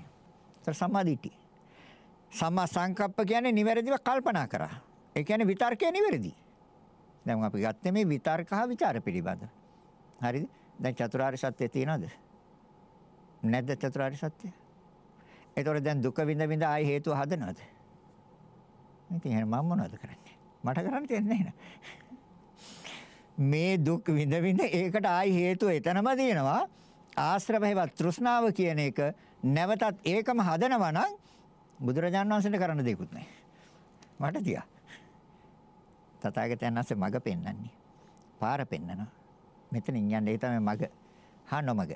ඒතර සම්මාදිට්ඨිය. සම්මා සංකප්ප කියන්නේ නිවැරදිව කල්පනා කරා. ඒ කියන්නේ විතර්කය නිවැරදි. දැන් අපි ගත්තේ මේ විතර්ක හා ਵਿਚාර පිළිබඳ. හරිද? දැන් චතුරාර්ය සත්‍ය තියනවද? නැද්ද චතුරාර්ය සත්‍ය? ඒතකොට දැන් දුක විඳ විඳ ආයි හේතුව හදනවද? ඉතින් එහෙනම් මම මොනවද කරන්නේ? මට කරන්න දෙන්නේ නැහැ මේ දුක් විඳ විඳ ඒකට ආයි හේතුව එතනම තියෙනවා. ආශ්‍රවයවත් තෘෂ්ණාව කියන එක නැවතත් ඒකම හදනවා නම් බුදුරජාණන් වහන්සේට කරන්න දෙයක්වත් නැහැ. මට තියා. තථාගතයන් වහන්සේ මඟ පෙන්වන්නේ. පාර පෙන්නනවා. මෙතනින් යන්න ඒ තමයි මඟ. හා නොමඟ.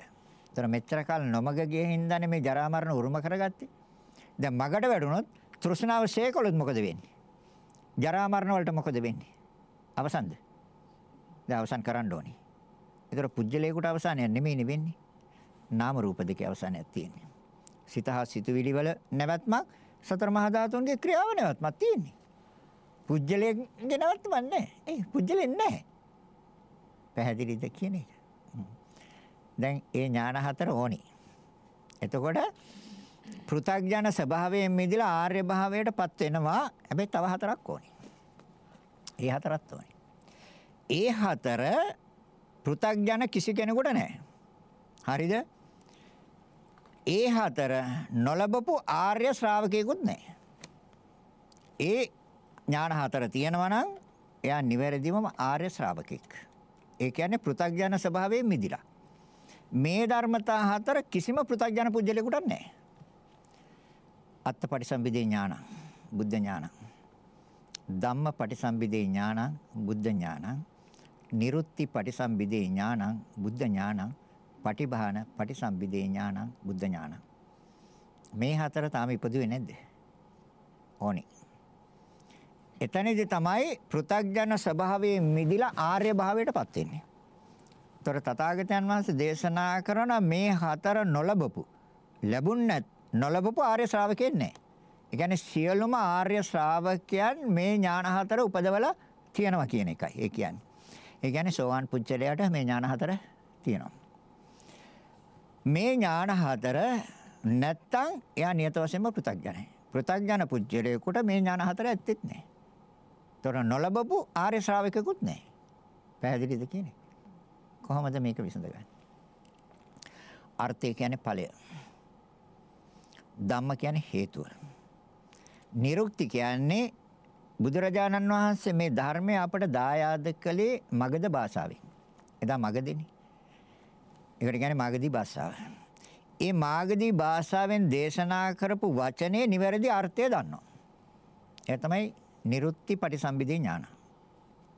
ඒතර මෙච්චර කාල නොමඟ ගියේ හින්දානේ මේ ජරා මරණ උරුම කරගත්තේ. දැන් මගට වැටුණොත් තෘෂ්ණාව ශේකොලොත් මොකද වෙන්නේ? ජරා මරණ වලට මොකද වෙන්නේ? අවසන්ද? දැන් අවසන් කරන්න ඕනේ. ඒතර පුජ්‍යලේකට අවසානයක් නෙමෙයිනේ වෙන්නේ. නාම රූප දෙකේ අවසානයක් තියෙන්නේ. සිත හා සිතුවිලි වල නැවැත්මක් සතර මහා ධාතුන්ගේ ක්‍රියාව නැවැත්මක් තියෙන්නේ. පුජ්‍යලේගේ නැවැත්මක් නැහැ. ඒ පුජ්‍යලෙ නැහැ. පැහැදිලිද කියන එක. දැන් ඒ ඥාන හතර ඕනි. එතකොට පෘථග්ජන ස්වභාවයෙන් මිදලා ආර්ය භාවයටපත් වෙනවා. හැබැයි තව හතරක් ඕනි. ඒ හතරත් ඕනි. ඒ හතර පෘථග්ජන කිසි කෙනෙකුට නැහැ. හරිද? ඒ හතර නොලබපු ආර්ය ශ්‍රාවකයෙකුත් නැහැ. ඒ ඥාන හතර තියෙනවා නම් එයා නිවැරදිවම ආර්ය ශ්‍රාවකෙක්. ඒ කියන්නේ පෘථග්ජන ස්වභාවයෙන් මිදිලා. මේ ධර්මතා හතර කිසිම පෘථග්ජන පුජ්‍යලයකට නැහැ. අත්පටිසම්භිදේ ඥාන, බුද්ධ ඥාන. ධම්ම පටිසම්භිදේ ඥාන, බුද්ධ ඥාන. නිරුත්ති පටිසම්භිදේ ඥාන, බුද්ධ ඥාන. පටිභාන පටිසම්භිදේ ඥාන, බුද්ධ ඥාන. මේ හතර තාම ඉපදුවේ නැද්ද? ඕනි. එතනදී තමයි පෘථග්ජන ස්වභාවයෙන් මිදිලා ආර්ය භාවයටපත් වෙන්නේ. ତොර තථාගතයන් වහන්සේ දේශනා කරන මේ හතර නොලබපු ලැබුණ නොලබපු ආර්ය ශ්‍රාවකෙක් නැහැ. ඒ කියන්නේ සියලුම ආර්ය ශ්‍රාවකයන් මේ ඥාන හතර උපදවලා තියෙනවා කියන එකයි. ඒ කියන්නේ. ඒ කියන්නේ සෝවාන් පුච්චලයට මේ ඥාන හතර තියෙනවා. මේ ඥාන හතර නැත්තම් එයා නියත වශයෙන්ම පෘථග්ජනයි. පෘථග්ජන පුච්චලයකට මේ ඥාන හතර ඇත්තෙත් නැහැ. ତොර නොලබපු ආර්ය ශ්‍රාවකෙකුත් නැහැ. පැහැදිලිද කියන්නේ? කොහොමද මේක විසඳගන්නේ? අර්ථය කියන්නේ ඵලය. ධම්ම කියන්නේ හේතුව. නිරුක්ති කියන්නේ බුදුරජාණන් වහන්සේ මේ ධර්මය අපට දායාද කළේ මගධ භාෂාවෙන්. එදා මගධනේ. ඒකට කියන්නේ මාගදී භාෂාව. ඒ මාගදී භාෂාවෙන් දේශනා කරපු වචනේ නිවැරදි අර්ථය දන්නවා. ඒ තමයි නිරුක්ති පටිසම්භිදේ ඥානයි.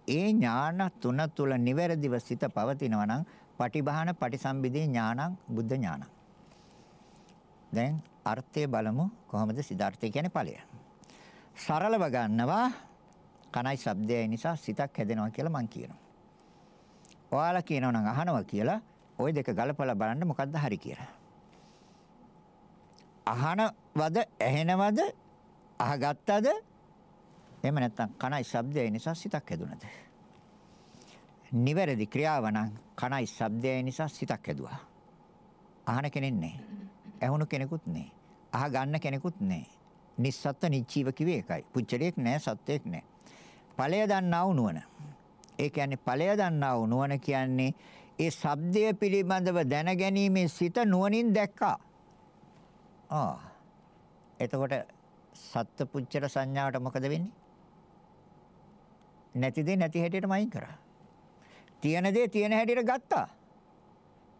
ඒ ඥාන තුන තුල නිවැරදිව සිත පවතිනවා නම් පටිභාන පටිසම්භිදේ ඥානං බුද්ධ ඥානං. දැන් අර්ථය බලමු කොහොමද සිතාර්ථය කියන්නේ ඵලය. සරලව ගන්නවා කනයි ශබ්දයයි නිසා සිතක් හැදෙනවා කියලා මං කියනවා. ඔයාලා කියනවා නම් අහනවා කියලා ওই දෙක ගලපලා බලන්න මොකද්ද හරි කියලා. අහනවද ඇහෙනවද අහගත්තද එහෙම නැත්නම් කනයි ශබ්දය නිසා සිතක් හැදුනද? නිවැරදි ක්‍රියාව නම් කනයි ශබ්දය නිසා සිතක් හැදුවා. අහන කෙනෙක් නැහැ. ඇහුණු කෙනෙකුත් නැහැ. අහ ගන්න කෙනෙකුත් නැහැ. නිස්සත්ත්ව නිචීව කිව්වේ ඒකයි. පුච්චලයක් නැහැ, සත්‍යයක් නැහැ. ඵලය දන්නා වූ නුවණ. ඒ කියන්නේ ඵලය දන්නා වූ නුවණ කියන්නේ ඒ ශබ්දය පිළිබඳව දැනගැනීමේ සිත නුවණින් දැක්කා. ආ. එතකොට සත්පුච්චර සංඥාවට මොකද වෙන්නේ? නැති දේ නැති හැටියටම අයින් කරා. තියෙන දේ තියෙන හැටියට ගත්තා.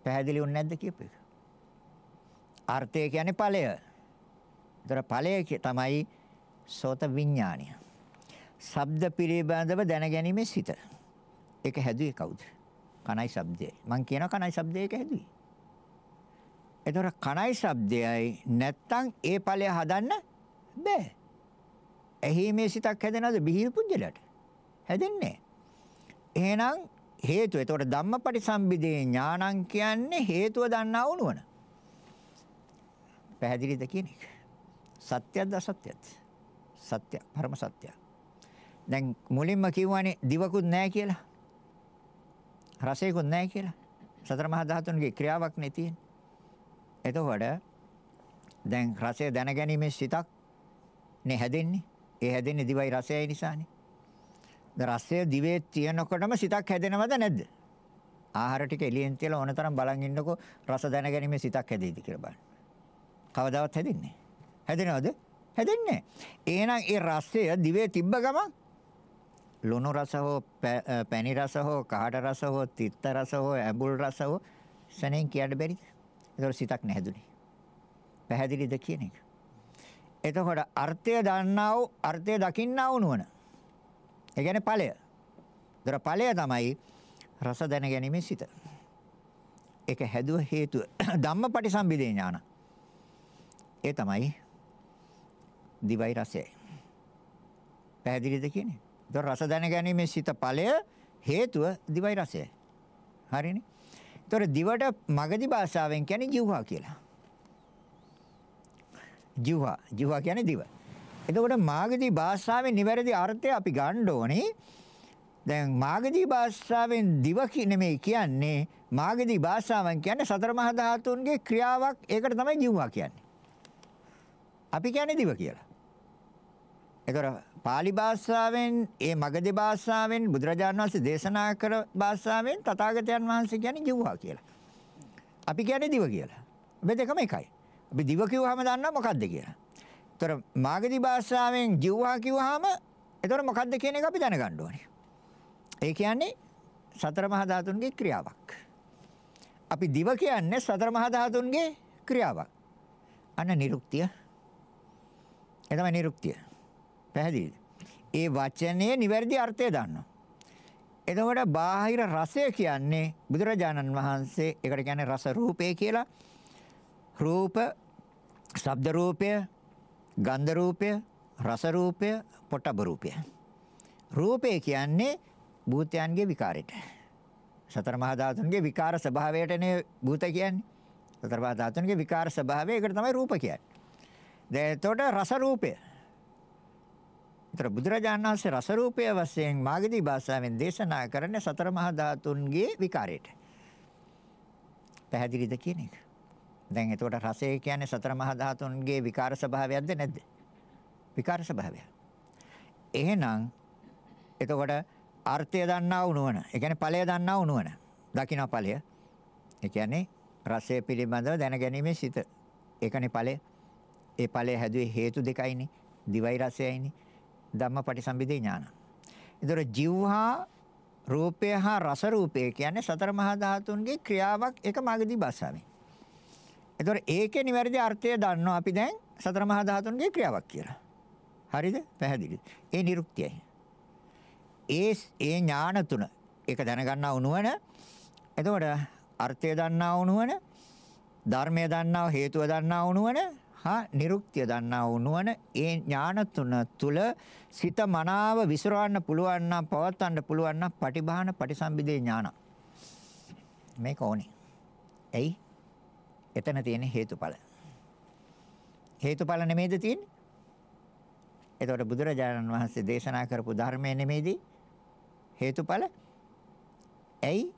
පැහැදිලි වුනේ නැද්ද කියපු එක? අර්ථය කියන්නේ ඵලය. ඒතර ඵලය තමයි සෝත විඥානය. ශබ්ද පිළිබඳව දැනගැනීමේ සිත. ඒක හැදුවේ කවුද? කණයි ශබ්දයයි. මං කියනවා කණයි ශබ්දයක හැදුවේ. ඒතර කණයි ශබ්දයයි නැත්තම් ඒ ඵලය හදන්න බෑ. එහි මේ සිතක් හැදෙනවද බිහි පුජ්‍යලට? හැදෙන්නේ. එහෙනම් හේතුව. එතකොට ධම්මපටිසම්භිදේ ඥානං කියන්නේ හේතුව දන්නා වුණවන. පැහැදිලිද කියන එක? සත්‍යද අසත්‍යද? සත්‍ය, පරම සත්‍ය. දැන් මුලින්ම කිව්වනේ දිවකුත් නැහැ කියලා. රසයකුත් නැහැ කියලා. සතර මහා ධාතුන්ගේ ක්‍රියාවක් නේ තියෙන්නේ. එතකොට දැන් රසය දැනගැනීමේ සිතක් නේ හැදෙන්නේ. ඒ හැදෙන්නේ දිවයි රසයයි නිසානේ. රසය දිවේ තියෙනකොටම සිතක් හැදෙනවද නැද්ද? ආහාර ටික එළියෙන් තියලා ඕනතරම් බලන් ඉන්නකෝ රස දැනගැනීමේ සිතක් හැදෙයිද කියලා බලන්න. කවදාවත් හැදෙන්නේ හැදෙනවද? හැදෙන්නේ එහෙනම් ඒ රසය දිවේ තිබ්බ ගමන් ලුණු රස හෝ පැණි රස හෝ කහට රස හෝ තිත්ත රස හෝ ඇඹුල් රස හෝ සනෙන් කියන්න බැරිද? ඒතකොට සිතක් නැහැදුනේ. පැහැදිලිද කියන එක? එතකොට අර්ථය දන්නා වූ අර්ථය දකින්නා වූ නුවණ ඒ කියන්නේ ඵලය. දර ඵලය තමයි රස දැන ගැනීමේ සිත. ඒක හැදුව හේතුව [COUGHS] ධම්මපටිසම්භිදේ ඥාන. ඒ තමයි දිවයි රසයයි. පැහැදිලිද කියන්නේ? දර රස දැන ගැනීමේ සිත ඵලය හේතුව දිවයි රසයයි. හරිනේ? ඒතර දිවට මගදී භාෂාවෙන් කියන්නේ ජීවහා කියලා. ජීවහා ජීවහා කියන්නේ දිව. එතකොට මාගදී භාෂාවෙන් නිවැරදි අර්ථය අපි ගන්න ඕනේ. දැන් මාගදී භාෂාවෙන් දිව නෙමෙයි කියන්නේ මාගදී භාෂාවෙන් කියන්නේ සතර මහා ධාතුන්ගේ ක්‍රියාවක් ඒකට තමයි ජීවවා කියන්නේ. අපි කියන්නේ දිව කියලා. ඒතර pāli භාෂාවෙන් ඒ මගදී භාෂාවෙන් බුදුරජාණන් වහන්සේ දේශනා කර භාෂාවෙන් තථාගතයන් වහන්සේ කියන්නේ ජීවවා කියලා. අපි කියන්නේ දිව කියලා. මේ දෙකම එකයි. අපි දිව කිව්වහම දන්නවා මොකද්ද කියලා. ඒතර මාගදී භාෂාවෙන් ජීවහා කිව්වහම ඒතර මොකද්ද කියන එක අපි දැනගන්න ඕනේ. ඒ කියන්නේ සතර මහා ධාතුන්ගේ ක්‍රියාවක්. අපි දිව කියන්නේ සතර මහා ධාතුන්ගේ ක්‍රියාවක්. අන්න නිරුක්තිය. ඒ තමයි නිරුක්තිය. පැහැදිලිද? ඒ වචනේ නිවැරදි අර්ථය දන්නවා. එතකොට බාහිර රසය කියන්නේ බුදුරජාණන් වහන්සේ ඒකට කියන්නේ රස රූපේ කියලා. රූප, ශබ්ද රූපය, ගන්ධ රූපය, රස රූපය, පොට්ටබ රූපය. රූපය කියන්නේ භූතයන්ගේ විකාරයට. සතර මහා ධාතුන්ගේ විකාර ස්වභාවයටනේ භූත කියන්නේ. සතර මහා ධාතුන්ගේ විකාර ස්වභාවය ඒකට තමයි රූප කියන්නේ. දැන් එතකොට රස රූපය. ඒතර බුදුරජාණන් වහන්සේ රස රූපය වශයෙන් මාගදී භාෂාවෙන් දේශනා කරන්නේ සතර මහා ධාතුන්ගේ විකාරයට. පැහැදිලිද කියන එක? දැන් එතකොට රසය කියන්නේ සතර මහා ධාතුන්ගේ විකාර ස්වභාවයක්ද නැද්ද? විකාර ස්වභාවය. එහෙනම් එතකොට අර්ථය දන්නා වූ නුවණ, ඒ කියන්නේ ඵලය දන්නා වූ නුවණ. දකින්න ඵලය. ඒ කියන්නේ රසය පිළිබඳව දැනගැනීමේ සිත. ඒකනේ ඵලය. ඒ ඵලය හැදුවේ හේතු දෙකයිනේ. දිවයි රසයයිනේ. ධම්මපටිසම්භිදේ ඥාන. ඒතර ජීවහා රූපය හා රස රූපය කියන්නේ සතර මහා ධාතුන්ගේ ක්‍රියාවක් එක මාගදී භාෂාවෙන්. එතකොට ඒකේ නිවැරදි අර්ථය දන්නවා අපි දැන් සතර මහා ධාතුන්ගේ ක්‍රියාවක් කියලා. හරිද? පැහැදිලිද? ඒ නිරුක්තියයි. ඒ ඒ ඥාන තුන ඒක දැනගන්නා වුණවන එතකොට අර්ථය දන්නා වුණවන ධර්මය දන්නා හේතුව දන්නා වුණවන හා නිරුක්තිය දන්නා වුණවන ඒ ඥාන තුන තුල සිත මනාව විසිරවන්න පුළුවන් නම් පවත්වන්න පුළුවන් නම් පටිභාන පටිසම්භිදේ ඥාන මේක ඕනේ. එයි එතන තියෙන හේතුඵල. හේතුඵල නෙමෙයිද තියෙන්නේ? එතකොට බුදුරජාණන් වහන්සේ දේශනා කරපු ධර්මය නෙමෙයිද හේතුඵල? ඇයි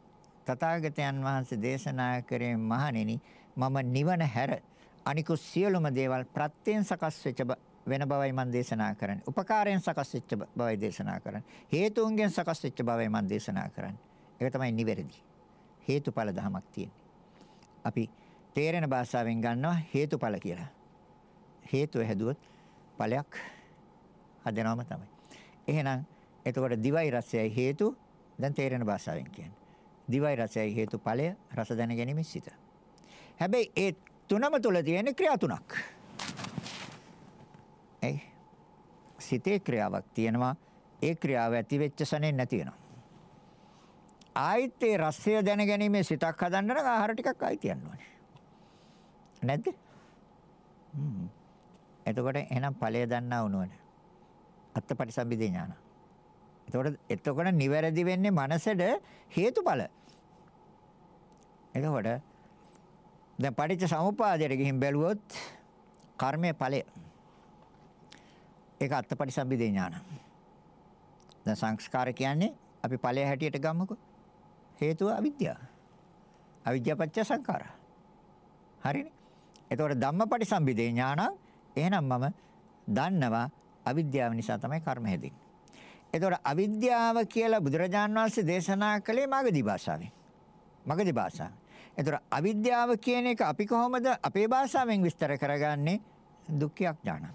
තථාගතයන් වහන්සේ දේශනා කරේ මහණෙනි මම නිවන හැර අනිකුත් සියලුම දේවල් ප්‍රත්‍යයෙන් සකස් වෙච්ච වෙන බවයි මම දේශනා කරන්නේ. උපකාරයෙන් සකස් වෙච්ච බවයි දේශනා කරන්නේ. හේතුන්ගෙන් සකස් වෙච්ච බවයි මම දේශනා කරන්නේ. ඒක තමයි නිවැරදි. හේතුඵල ධමයක් තියෙන්නේ. අපි තේරෙන භාෂාවෙන් ගන්නවා හේතුඵල කියලා. හේතුව හැදුවොත් ඵලයක් හදනවම තමයි. එහෙනම් එතකොට දිවයි රසයයි හේතු දැන් තේරෙන භාෂාවෙන් කියන්නේ. දිවයි රසයයි හේතුඵලය රස දැන ගැනීම සිත. හැබැයි ඒ තුනම තුල තියෙන ක්‍රියා තුනක්. ඒ සිතේ ක්‍රියාවක් තියෙනවා. ඒ ක්‍රියාව ඇති වෙච්ච සනේ නැති වෙනවා. ආයිත් ඒ රසය දැන ගැනීම සිතක් හදන්න නම් ආහාර ටිකක් ආයි තියන්න ඕනේ. නැද්ද? හ්ම්. එතකොට එහෙනම් ඵලය දන්නා වුණොන. අත්පටිසම්භිදේ ඥාන. එතකොට එතකොට නිවැරදි වෙන්නේ මනසට හේතුඵල. එතකොට දැන් පටිච්ච සමුප්පාදයට ගිහින් බැලුවොත් කර්මයේ ඵලය. ඒක අත්පටිසම්භිදේ ඥාන. දැන් සංස්කාර කියන්නේ අපි ඵලය හැටියට ගමුකෝ. හේතුව අවිද්‍යාව. අවිද්‍යාව පත්‍ය සංඛාරා. හරිනේ. එතකොට ධම්මපටිසම්භිදේ ඥානං එහෙනම් මම දන්නවා අවිද්‍යාව නිසා තමයි කර්ම හැදෙන්නේ. එතකොට අවිද්‍යාව කියලා බුදුරජාන් වහන්සේ දේශනා කළේ මාගදී භාෂාවෙන්. මගදී භාෂාව. එතකොට අවිද්‍යාව කියන එක අපි කොහොමද අපේ භාෂාවෙන් විස්තර කරගන්නේ? දුක්ඛයක් ඥාන.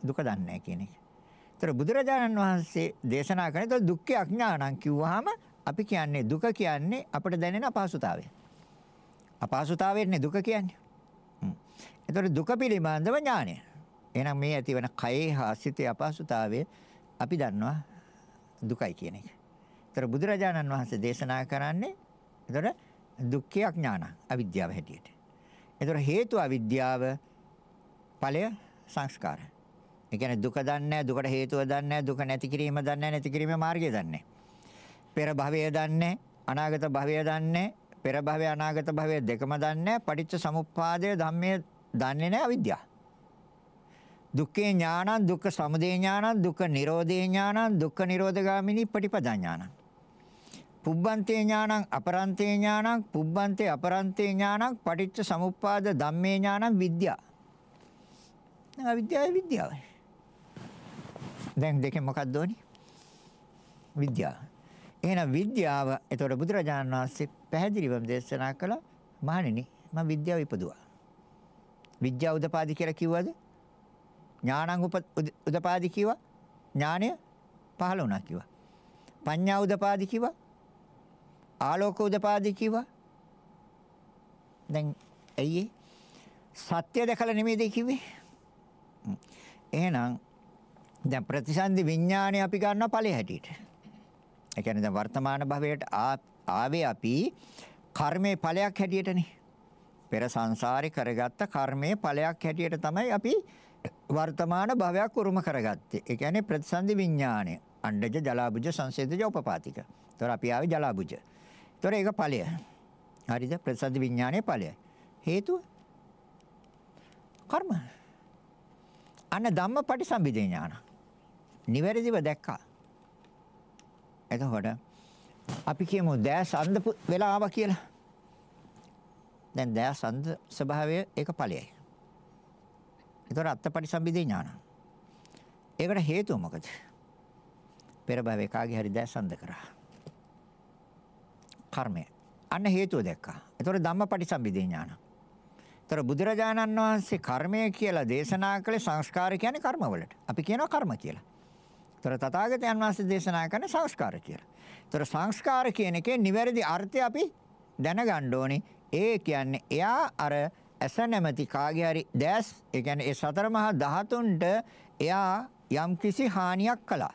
දුක දන්නේ කියන එක. එතකොට බුදුරජාණන් වහන්සේ දේශනා කරන දුක්ඛයක් ඥානං කිව්වහම අපි කියන්නේ දුක කියන්නේ අපිට දැනෙන අපහසුතාවය. අපහසුතාවයනේ දුක කියන්නේ. එතකොට දුක පිළිබඳව ඥානය. එහෙනම් මේ ඇතිවන කයේ හා සිතේ අපහසුතාවය අපි දන්නවා දුකයි කියන එක. ඒතර බුදුරජාණන් වහන්සේ දේශනා කරන්නේ ඒතර දුක්ඛය ඥාන අවිද්‍යාව හැටියට. ඒතර හේතු අවිද්‍යාව ඵලය සංස්කාර. ඒ කියන්නේ දුක දන්නේ දුකට හේතුව දන්නේ දුක නැති කිරීම දන්නේ නැති කිරීමේ මාර්ගය දන්නේ. පෙර භවය දන්නේ අනාගත භවය දන්නේ පෙර භවය අනාගත භවය දෙකම දන්නේ පටිච්ච සමුප්පාදය ධම්මයේ දන්නේ නැහැ අවිද්‍යාව. දුක්ඛේ ඥානං දුක්ඛ සමුදය ඥානං දුක්ඛ නිරෝධේ ඥානං දුක්ඛ නිරෝධගාමිනී පටිපදා ඥානං. පුබ්බන්තේ ඥානං අපරන්තේ ඥානං පුබ්බන්තේ අපරන්තේ ඥානං පටිච්ච සමුප්පාද ධම්මේ ඥානං විද්‍යා. දැන් අවිද්‍යාවයි විද්‍යාවයි. දැන් දෙකෙන් මොකක්ද ඕනි? විද්‍යාව. එහෙනම් විද්‍යාව එතකොට බුදුරජාණන් වහන්සේ පැහැදිලිවම දේශනා කළා මහණෙනි මම විද්‍යාව ඉපදුවා විද්‍යාව උදපාදි කියලා කිව්වද ඥානං උදපාදි කිව්වා. ඥානය පහළ වුණා කිව්වා. පඤ්ඤා උදපාදි කිව්වා. ආලෝක උදපාදි කිව්වා. දැන් ඇයි සත්‍ය දැකලා නෙමෙයිද කිව්වේ? එහෙනම් දැන් ප්‍රතිසන්දි විඥානය අපි ගන්නවා ඵලයේ හැටියට. ඒ කියන්නේ දැන් වර්තමාන භවයට ආවේ අපි කර්මයේ ඵලයක් හැටියටනේ. පෙර සංසාරේ කරගත්ත කර්මයේ ඵලයක් හැටියට තමයි අපි වර්තමාන භවයක් උරුම කරගත්තේ. ඒ කියන්නේ ප්‍රතිසන්දි විඥාණය. අණ්ඩජ ජලාබුජ සංසේදජ උපපාතික. ඒතර අපි ආවේ ජලාබුජ. ඒතර ඒක ඵලය. හරිද? ප්‍රතිසන්දි විඥානයේ ඵලය. හේතුව කර්ම. අන්න ධම්මපටිසම්භිදේ ඥාන. නිවැරදිව දැක්කා. එතකොට අපි කියමු දැස් අන්ධ වෙලා ආවා කියලා. දැන් දැස් අන්ධ ස්වභාවය ඒක ඵලයයි. ඒතර අත්පටිසම්භිදේ ඥාන. ඒකට හේතුව මොකද? පෙර භවයේ කාගේ හරි දැසන්ද කරා. කර්මය. අන්න හේතුව දැක්කා. ඒතර ධම්මපටිසම්භිදේ ඥාන. ඒතර බුදුරජාණන් වහන්සේ කර්මය කියලා දේශනා කළේ සංස්කාර කියන්නේ කර්මවලට. අපි කියනවා කර්ම කියලා. ඒතර තථාගතයන් වහන්සේ දේශනා කරන්නේ සංස්කාර කියලා. ඒතර සංස්කාර කියන එකේ නිවැරදි අර්ථය අපි දැනගන්න ඕනේ. ඒ කියන්නේ එයා අර ඇස නැමැති කාගේ හරි දැස් ඒ කියන්නේ ඒ සතර මහා ධාතුන්ට එයා යම් කිසි හානියක් කළා.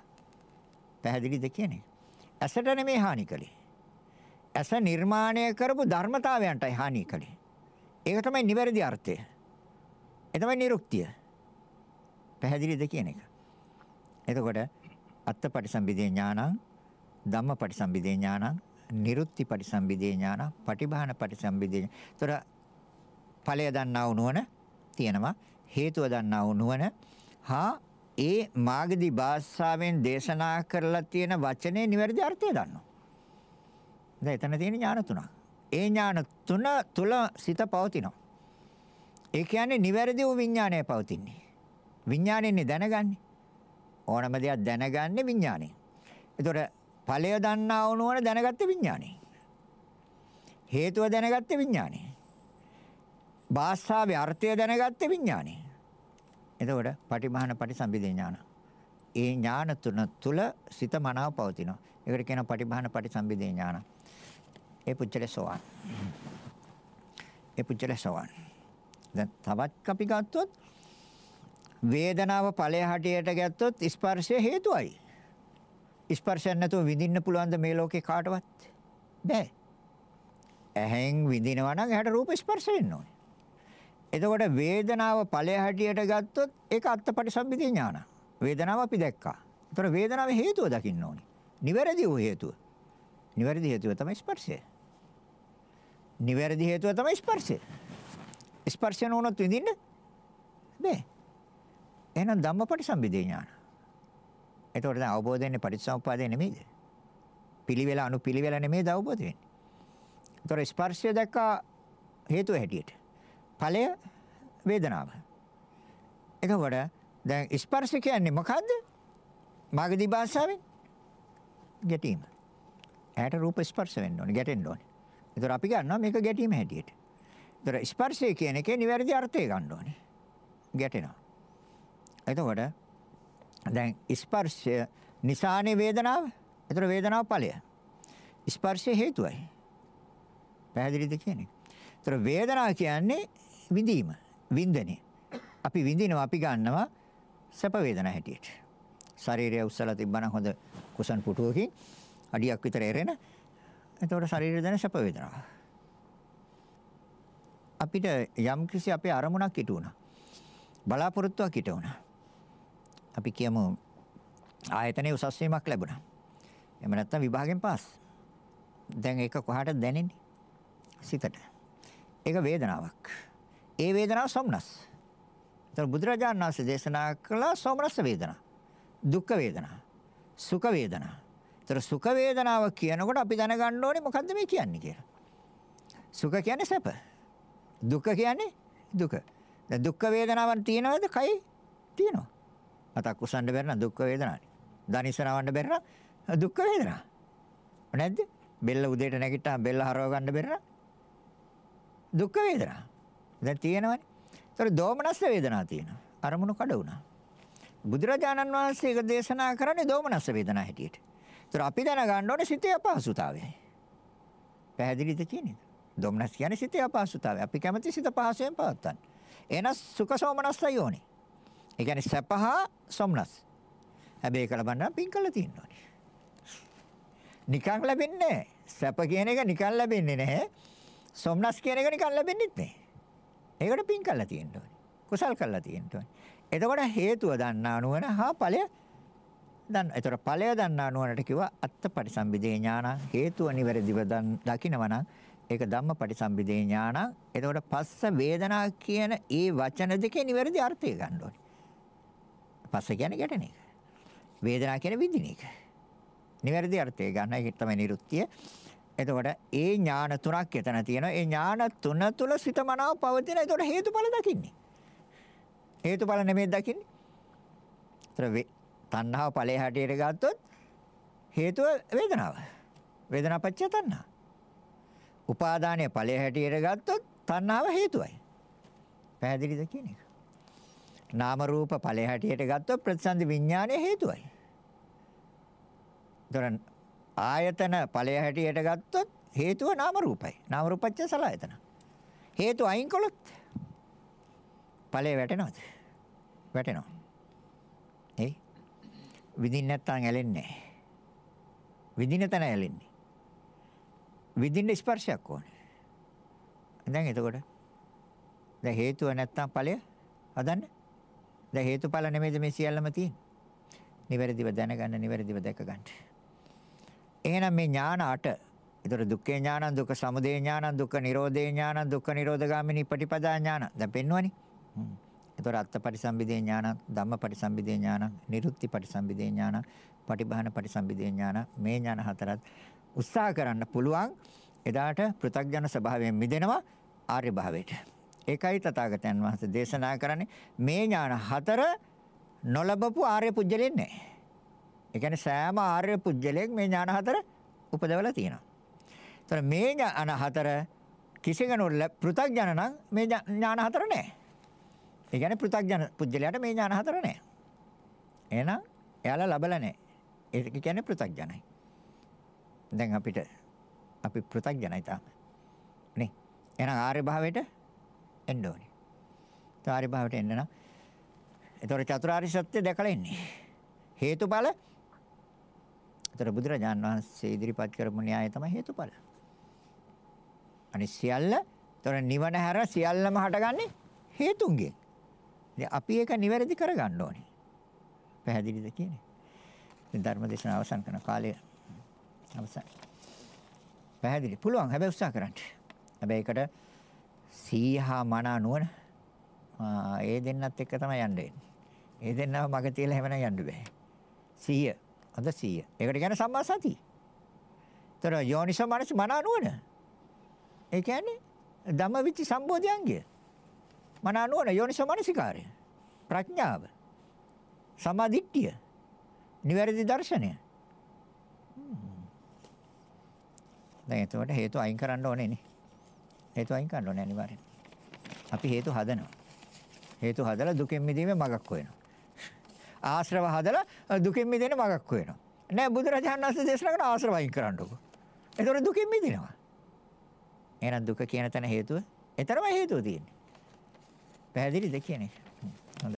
පැහැදිලිද කියන්නේ? ඇසට නෙමෙයි හානි කළේ. ඇස නිර්මාණය කරපු ධර්මතාවයන්ටයි හානි කළේ. ඒක තමයි නිවැරදි අර්ථය. ඒ තමයි නිරුක්තිය. පැහැදිලිද කියන එක. එතකොට අත්පටිසම්භිදේ ඥානං ධම්මපටිසම්භිදේ ඥානං නිරුක්ති පටිසම්භිදේ ඥාන පටිභාන පටිසම්භිදේ. ඒතර ඵලය දන්නා වූ නුවණ තියෙනවා. හේතුව දන්නා වූ නුවණ හා ඒ මාගදී භාෂාවෙන් දේශනා කරලා තියෙන වචනේ නිවැරදි අර්ථය දන්නවා. දැන් එතන තියෙන ඥාන තුනක්. ඒ ඥාන තුන තුල සිත පවතිනවා. ඒ කියන්නේ නිවැරදි වූ විඥානය පවතින්නේ. විඥාණයනේ දැනගන්නේ. ඕනම දෙයක් දැනගන්නේ විඥාණය. ඒතොර ඵලය දන්නා වූ නුවණ දැනගත්තේ විඥාණය. හේතුව දැනගත්තේ විඥාණය. භාෂාවේ අර්ථය දැනගත්තේ විඥානය. එතකොට පටිභාන පටිසම්භිදේ ඥාන. ඒ ඥාන තුන තුල සිත මනාව පවතිනවා. ඒකට කියනවා පටිභාන පටිසම්භිදේ ඥාන. ඒ පුච්චලේ සෝවාන්. ඒ පුච්චලේ සෝවාන්. දැන් තවත් අපි ගත්තොත් වේදනාව ඵලය හැටියට ගත්තොත් ස්පර්ශය හේතුවයි. ස්පර්ශයක් නැතුව විඳින්න පුළුවන්ද මේ ලෝකේ කාටවත්? බෑ. ඇහෙන් විඳිනවා නම් එහට රූප ස්පර්ශ වෙන්න ඕනේ. එතකොට වේදනාව ඵලය හැටියට ගත්තොත් ඒක අත්පටිසම්භිතේ ඥාන. වේදනාව අපි දැක්කා. ඒතර වේදනාවේ හේතුව දකින්න ඕනේ. නිවැරදි වූ හේතුව. නිවැරදි හේතුව තමයි ස්පර්ශය. නිවැරදි හේතුව තමයි ස්පර්ශය. ස්පර්ශය නොවුනොත් විඳින්න බෑ. එහෙනම් ධම්මපටිසම්භිදේ ඥාන. එතකොට දැන් අවබෝධ වෙන්නේ පටිච්චසමුප්පාදේ නෙමෙයිද? පිළිවෙල අනුපිළිවෙල නෙමෙයිද අවබෝධ වෙන්නේ? එතකොට ස්පර්ශය දැක්කා හේතුව හැටියට. ඵලය වේදනාව. එතකොට දැන් ස්පර්ශ කියන්නේ මොකද්ද? මාගදී භාෂාවෙන් ගැටීම. ඇයට රූප ස්පර්ශ වෙන්න ඕනේ, ගැටෙන්න ඕනේ. ඒතර අපි ගන්නවා මේක ගැටීම හැටියට. ඒතර ස්පර්ශය කියන එකේ නිවැරදි අර්ථය ගන්න ඕනේ. ගැටෙනවා. එතකොට දැන් ස්පර්ශය නිසානේ වේදනාව. ඒතර වේදනාව ඵලය. ස්පර්ශය හේතුවයි. පැහැදිලිද කියන්නේ? ඒතර වේදනාව කියන්නේ විඳීම, වින්දනය. අපි විඳිනවා අපි ගන්නවා සැප වේදනා හැටියට. ශරීරය උස්සලා තිබ්බනම් හොඳ කුසන් පුටුවකින් අඩියක් විතර එරෙන. එතකොට ශරීරය දැන සැප වේදනාව. අපිට යම් කිසි අපේ අරමුණක් ඉටු වුණා. බලාපොරොත්තුවක් ඉටු වුණා. අපි කියමු ආයතනයේ උසස් වීමක් ලැබුණා. එහෙම නැත්නම් විභාගයෙන් පාස්. දැන් ඒක කොහාටද දැනෙන්නේ? සිතට. ඒක වේදනාවක්. ඒ වේදනාව සොම්නස්. ඒතර බුදුරජාණන් වහන්සේ දේශනා කළ සොම්නස් වේදනා. දුක් වේදනා. සුඛ වේදනා. ඒතර සුඛ වේදනාව කියනකොට අපි දැනගන්න ඕනේ මොකද්ද මේ කියන්නේ කියලා. සුඛ කියන්නේ සැප. දුක කියන්නේ දුක. දැන් දුක් වේදනාවක් තියෙනවද? කයි තියෙනවා. අතක් උසන්න බැරි නම් දුක් වේදනාවනේ. දනිසනවන්න බැරි නම් දුක් වේදනාව. නැද්ද? බෙල්ල උදේට නැගිට්ටාම බෙල්ල හරව ගන්න බැරි නම් දුක් වේදනාව. දැන් තියෙනවනේ. ඒතර දෝමනස් වේදනාව තියෙනවා. අරමුණු කඩ වුණා. බුදුරජාණන් වහන්සේ ඒක දේශනා කරන්නේ දෝමනස් වේදනාව හැටියට. ඒතර අපි දැනගන්න ඕනේ සිතේ අපහසුතාවය. පැහැදිලිද කියන්නේ? දෝමනස් කියන්නේ සිතේ අපහසුතාවය. අපි කැමති සිත පහසුවෙන් පවත්තන්න. එහෙනම් සුඛ සෝමනස්සයි ඕනේ. ඒ කියන්නේ සැපහා සොම්නස්. හැබැයි ඒක ලබන්න පින් කළ තියෙනවා. නිකන් ලැබෙන්නේ සැප කියන එක නිකන් ලැබෙන්නේ නැහැ. සොම්නස් කියන එක නිකන් ලැබෙන්නේ නැහැ. ඒකට පින් කළා තියෙන්න ඕනේ. කුසල් කළා තියෙන්න ඕනේ. එතකොට හේතුව දන්නා නුවණ හා ඵලය දන්න. ඒතර ඵලය දන්නා නුවණට කිව්වා අත්පටිසම්භිදේ ඥාන හේතුව නිවැරදිව දකිනවා නම් ඒක ධම්මපටිසම්භිදේ ඥාන. එතකොට පස්ස වේදනා කියන ඒ වචන දෙකේ නිවැරදි අර්ථය ගන්න ඕනේ. පස්ස කියන්නේ ගැටෙන එක. වේදනා කියන්නේ විඳින එක. නිවැරදි අර්ථය ගන්න ඒක තමයි නිරුක්තිය. එතකොට ඒ ඥාන තුනක් එතන තියෙනවා. ඒ ඥාන තුන තුල සිත මනාව පවතින. එතකොට හේතුඵල දකින්නේ. හේතුඵල නෙමෙයි දකින්නේ. ඒතර තණ්හාව ඵලයේ හැටියට ගත්තොත් හේතුව වේදනාව. වේදනාපච්චය තණ්හා. උපාදානයේ ඵලයේ හැටියට ගත්තොත් තණ්හාව හේතුවයි. පැහැදිලිද කියන එක? නාම රූප ඵලයේ හැටියට ගත්තොත් ප්‍රතිසන්දි විඥානයේ හේතුවයි. දරන් ආයතන ඵලය හැටියට ගත්තොත් හේතුව නාම රූපයි. නාම රූපච්ච සලආයතන. හේතු අයින් කළොත් ඵලය වැටෙනවද? වැටෙනවා. එයි. විඳින්න නැත්තම් ඇලෙන්නේ නැහැ. විඳින තැන ඇලෙන්නේ. විඳින්න ස්පර්ශයක් ඕනේ. දැන් එතකොට දැන් හේතුව නැත්තම් ඵලය හදන්න. දැන් හේතුඵල නෙමෙයිද මේ සියල්ලම තියෙන්නේ. නිවැරදිව දැනගන්න, නිවැරදිව දැක ගන්න. එහෙනම් මේ ඥාන අට. ඒතර දුක්ඛේ ඥානං, දුක්ඛ සමුදය ඥානං, දුක්ඛ නිරෝධේ ඥානං, දුක්ඛ නිරෝධගාමිනී පටිපදා ඥාන. දැන් පෙන්වන්නේ. ඒතර අත්පටිසම්භිදේ ඥානං, ධම්මපටිසම්භිදේ ඥානං, නිරුක්ති පටිසම්භිදේ ඥානං, පටිභාන පටිසම්භිදේ ඥාන මේ ඥාන හතරත් උත්සාහ කරන්න පුළුවන් එදාට පෘථග්ජන ස්වභාවයෙන් මිදෙනවා ආර්ය භාවයට. ඒකයි තථාගතයන් වහන්සේ දේශනා කරන්නේ මේ ඥාන හතර නොලබපු ආර්ය පුජ්‍යලෙන්නේ නැහැ. ඒ කියන්නේ සෑම ආර්ය පුජ්‍යලෙක් මේ ඥාන හතර උපදවලා තියෙනවා. ඒතර මේ ඥාන හතර කිසි කෙනෙකුට පෘථග්ජන නම් මේ ඥාන හතර නැහැ. ඒ කියන්නේ පෘථග්ජන පුජ්‍යලයට මේ ඥාන හතර නැහැ. එහෙනම් එයාලා ලබලා නැහැ. ඒක කියන්නේ පෘථග්ජනයි. දැන් අපිට අපි පෘථග්ජනයි තාම. නේ. එහෙනම් ආර්ය භාවයට එන්න ඕනේ. ඒ ආර්ය භාවයට එන්න නම් ඒතොර චතුරාර්ය සත්‍ය දැකලා ඉන්නේ. හේතුඵල ඒතර බුදුරජාන් වහන්සේ ඉදිරිපත් කරපු න්‍යාය තමයි හේතුඵල. අනිත් සියල්ල ඒතර නිවන හැර සියල්ලම හටගන්නේ හේතුන්ගෙන්. ඉතින් අපි ඒක නිවැරදි කරගන්න ඕනේ. පැහැදිලිද කියන්නේ? ඉතින් ධර්ම දේශනාව අවසන් කරන කාලය අවසන්. පැහැදිලි. පුළුවන්. හැබැයි උත්සාහ කරන්න. හැබැයි ඒකට සීහා මන නුවණ ඒ දෙන්නත් එක්ක තමයි යන්න වෙන්නේ. ඒ දෙන්නව මග තියලා හැමනම් යන්න බෑ. 100. අද 100. ඒකට කියන්නේ සම්මා සතිය. ତර යෝනිසෝ මනස මන නුවණ. ඒ කියන්නේ ධම්මවිචි සම්බෝධියංගය. මන නුවණ යෝනිසෝ මනසිකාරය. ප්‍රඥාව. සමාධිට්ඨිය. නිවැරදි දර්ශනය. දැන් එතකොට හේතු අයින් කරන්න ඕනේ නේ. හේතු අයින් කරන්න ඕනේ අනිවාර්යෙන්. අපි හේතු හදනවා. හේතු හදලා දුකෙන් මිදීමේ මගක් හොයනවා. ආශ්‍රව හදලා දුකෙන් මිදෙන්න මගක් හොයනවා. නෑ බුදුරජාණන් වහන්සේ දේශනා කරන ආශ්‍රව අයින් කරන්නකො. එතකොට දුකෙන් මිදෙනවා. එහෙනම් දුක කියන තැන හේතුව. එතරම් හේතුව තියෙන්නේ. පැහැදිලිද කියන්නේ? හොඳයි.